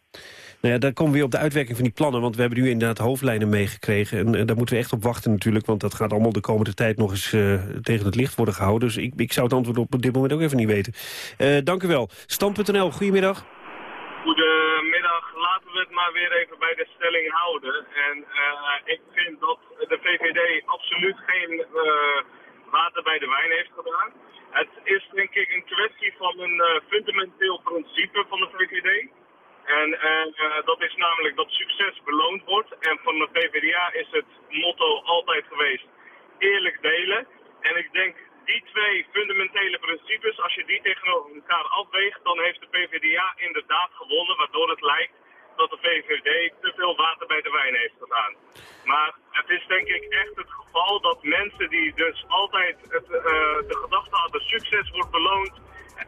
Nou ja, daar komen we weer op de uitwerking van die plannen. Want we hebben nu inderdaad hoofdlijnen meegekregen. En, eh, daar moeten we echt op wachten natuurlijk. Want dat gaat allemaal de komende tijd nog eens eh, tegen het licht worden gehouden. Dus ik, ik zou het antwoord op dit moment ook even niet weten. Eh, dank u wel. Stand.nl, goedemiddag. Goedemiddag, laten het maar weer even bij de stelling houden. En eh, ik vind dat de VVD absoluut geen eh, water bij de wijn heeft gedaan. Het is denk ik een kwestie van een eh, fundamenteel principe van de VVD. En dat is namelijk dat succes beloond wordt. En van de VVDA is het motto altijd geweest eerlijk delen. En ik denk die twee fundamentele principes, als je die tegenover elkaar afweegt, dan heeft de PvdA inderdaad gewonnen, waardoor het lijkt dat de VVD te veel water bij de wijn heeft gedaan. Maar het is denk ik echt het geval dat mensen die dus altijd het, eh, de gedachte hadden succes wordt beloond,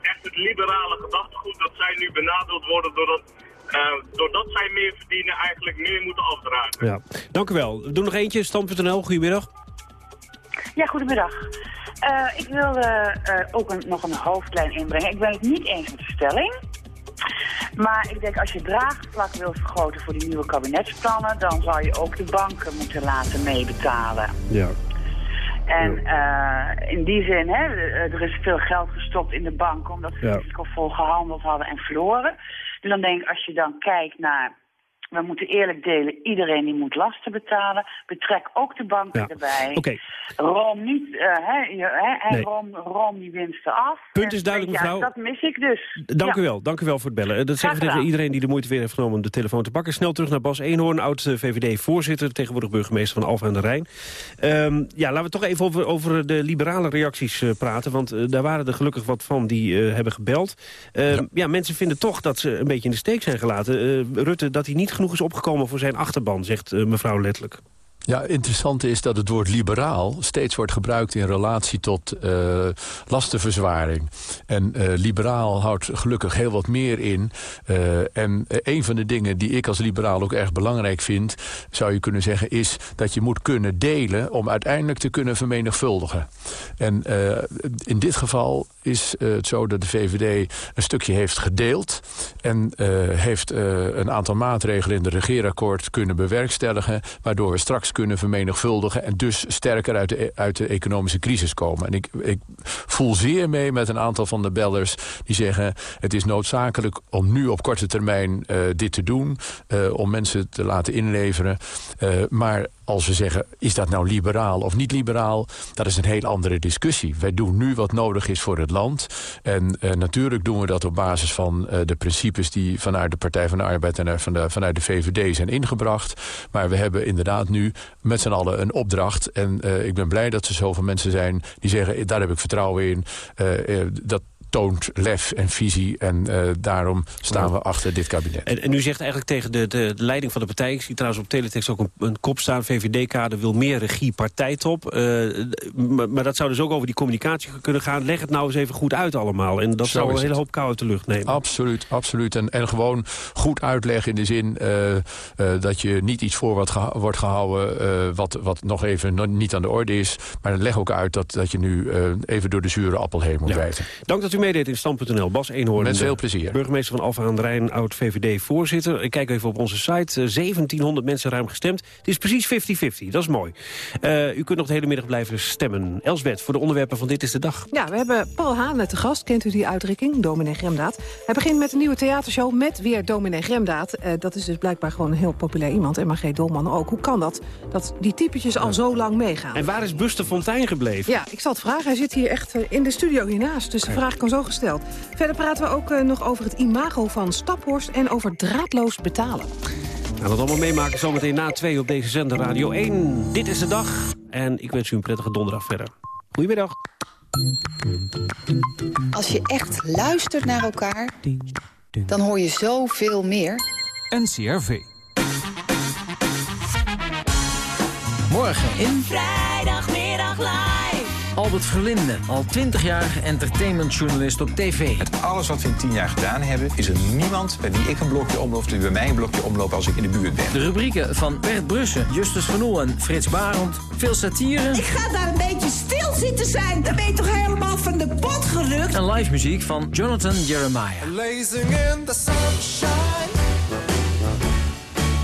echt het liberale gedachtegoed, dat zij nu benadeeld worden doordat, uh, doordat zij meer verdienen eigenlijk meer moeten afdragen. Ja, dank u wel. We doen nog eentje, stand.nl, goedemiddag. Ja, goedemiddag. Uh, ik wilde uh, ook een, nog een hoofdlijn inbrengen. Ik ben het niet eens met de stelling. Maar ik denk, als je draagvlak wil vergroten voor die nieuwe kabinetsplannen... dan zou je ook de banken moeten laten meebetalen. Ja. En uh, in die zin, hè, er is veel geld gestopt in de banken... omdat ze ja. risicovol gehandeld hadden en verloren. Dus dan denk ik, als je dan kijkt naar we moeten eerlijk delen. Iedereen die moet lasten betalen. Betrek ook de banken ja. erbij. Okay. Room niet, uh, hè, hè, nee. room, room die winsten af. Punt is duidelijk, ja, mevrouw. Dat mis ik dus. Dank ja. u wel, dank u wel voor het bellen. Dat zeggen we tegen iedereen die de moeite weer heeft genomen om de telefoon te pakken. Snel terug naar Bas Eenhoorn, oud-VVD-voorzitter, tegenwoordig burgemeester van Alphen aan de Rijn. Um, ja, laten we toch even over, over de liberale reacties uh, praten. Want uh, daar waren er gelukkig wat van die hebben gebeld. Um, ja. mensen vinden toch dat ze een beetje in de steek zijn gelaten. Rutte, dat hij niet genoeg is opgekomen voor zijn achterban, zegt uh, mevrouw letterlijk. Ja, interessant is dat het woord liberaal steeds wordt gebruikt in relatie tot uh, lastenverzwaring. En uh, liberaal houdt gelukkig heel wat meer in. En een van de dingen die ik als liberaal ook erg belangrijk vind... zou je kunnen zeggen, is dat je moet kunnen delen... om uiteindelijk te kunnen vermenigvuldigen. En in dit geval is het zo dat de VVD een stukje heeft gedeeld... en heeft een aantal maatregelen in de regeerakkoord kunnen bewerkstelligen... waardoor we straks kunnen vermenigvuldigen... en dus sterker uit de, uit de economische crisis komen. En ik, ik voel zeer mee met een aantal van de bellers die zeggen... het is noodzakelijk om nu op korte termijn dit te doen... Om mensen te laten inleveren. Maar als we zeggen, is dat nou liberaal of niet liberaal? Dat is een heel andere discussie. Wij doen nu wat nodig is voor het land. En uh, natuurlijk doen we dat op basis van uh, de principes... die vanuit de Partij van de Arbeid en van de, vanuit de VVD zijn ingebracht. Maar we hebben inderdaad nu met z'n allen een opdracht. En ik ben blij dat er zoveel mensen zijn die zeggen... daar heb ik vertrouwen in. dat toont lef en visie. En uh, daarom staan we achter dit kabinet. En, en u zegt eigenlijk tegen de, de, de, leiding van de partij... ik zie trouwens op teletext ook een, een kop staan... VVD-kader wil meer regie partijtop. Uh, maar, dat zou dus ook over die communicatie kunnen gaan. Leg het nou eens even goed uit allemaal. En dat Zo zou een hele hoop kou uit de lucht nemen. Absoluut, absoluut. En, en gewoon goed uitleggen in de zin... Uh, dat je niet iets voor wat geha wordt gehouden... wat, wat nog even niet aan de orde is. Maar leg ook uit dat, dat je nu even door de zure appel heen moet Ja. wijzen. Dank dat u meedeed in Stand.nl. Bas Eenhoorn. Met veel plezier. Burgemeester van Alphen aan de Rijn, oud-VVD-voorzitter. Ik kijk even op onze site. Uh, 1700 mensen ruim gestemd. Het is precies 50-50. Dat is mooi. Uh, u kunt nog de hele middag blijven stemmen. Elsbeth, voor de onderwerpen van Dit is de Dag. Ja, we hebben Paul Haan met de gast. Kent u die uitdrukking? Dominee Gremdaad. Hij begint met een nieuwe theatershow met weer Dominee Gremdaad. Uh, dat is dus blijkbaar gewoon een heel populair iemand. En Margreet Dolman ook. Hoe kan dat? Dat die typetjes al zo lang meegaan. En waar is Buster Fontijn gebleven? Ja, ik zal het vragen. Hij zit hier echt in de studio hiernaast. Dus de vraag kan zo gesteld. Verder praten we ook uh, nog over het imago van Staphorst... en over draadloos betalen. We gaan het allemaal meemaken zometeen na twee op deze zender Radio 1. Dit is de dag. En ik wens u een prettige donderdag verder. Goedemiddag. Als je echt luistert naar elkaar, dan hoor je zoveel meer. NCRV. Morgen in... Vrijdagmiddag live. Albert Verlinde, al 20 jaar entertainmentjournalist op tv. Met alles wat we in 10 jaar gedaan hebben... is er niemand bij wie ik een blokje omloop... die bij mij een blokje omloopt als ik in de buurt ben. De rubrieken van Bert Brussen, Justus Van Oel en Frits Barend. Veel satire. Ik ga daar een beetje stil zitten zijn. Dan ben je toch helemaal van de pot gerukt? En live muziek van Jonathan Jeremiah. Blazing in the sunshine.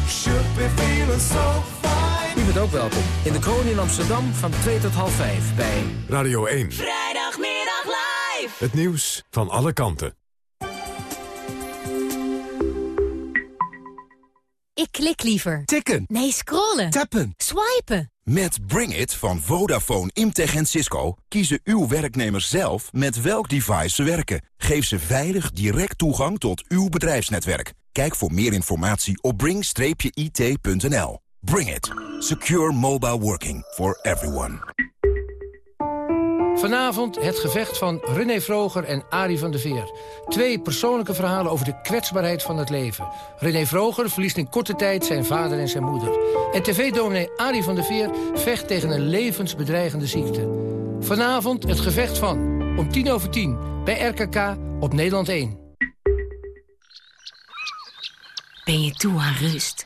Should be feeling so bent ook welkom in de kroon in Amsterdam van 2 tot half 5 bij Radio 1. Vrijdagmiddag live. Het nieuws van alle kanten. Ik klik liever. Tikken. Nee, scrollen. Tappen. Swipen. Met Bring It van Vodafone, Imtech en Cisco kiezen uw werknemers zelf met welk device ze werken. Geef ze veilig direct toegang tot uw bedrijfsnetwerk. Kijk voor meer informatie op Vanavond het gevecht van René Vroger en Arie van der Veer. Twee persoonlijke verhalen over de kwetsbaarheid van het leven. René Vroger verliest in korte tijd zijn vader en zijn moeder. En tv-dominee Arie van der Veer vecht tegen een levensbedreigende ziekte. Vanavond het gevecht van, om tien over tien, bij RKK op Nederland 1. Ben je toe aan rust?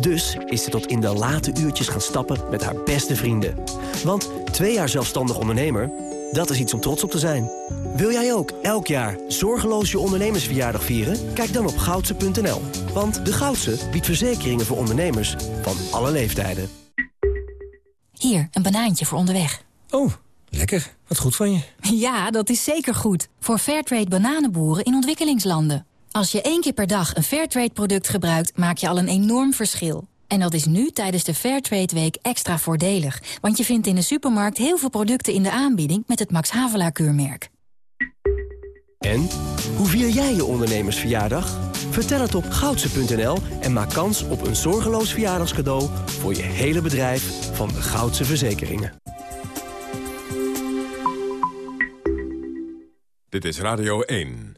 Dus is ze tot in de late uurtjes gaan stappen met haar beste vrienden. Want twee jaar zelfstandig ondernemer, dat is iets om trots op te zijn. Wil jij ook elk jaar zorgeloos je ondernemersverjaardag vieren? Kijk dan op goudse.nl. Want de Goudse biedt verzekeringen voor ondernemers van alle leeftijden. Hier, een banaantje voor onderweg. Oh, lekker. Wat goed van je. Ja, dat is zeker goed. Voor Fairtrade bananenboeren in ontwikkelingslanden. Als je één keer per dag een Fairtrade-product gebruikt, maak je al een enorm verschil. En dat is nu tijdens de Fairtrade Week extra voordelig. Want je vindt in de supermarkt heel veel producten in de aanbieding met het Max Havelaar keurmerk. En? Hoe vier jij je ondernemersverjaardag? Vertel het op goudse.nl en maak kans op een zorgeloos verjaardagscadeau... voor je hele bedrijf van de Goudse Verzekeringen. Dit is Radio 1.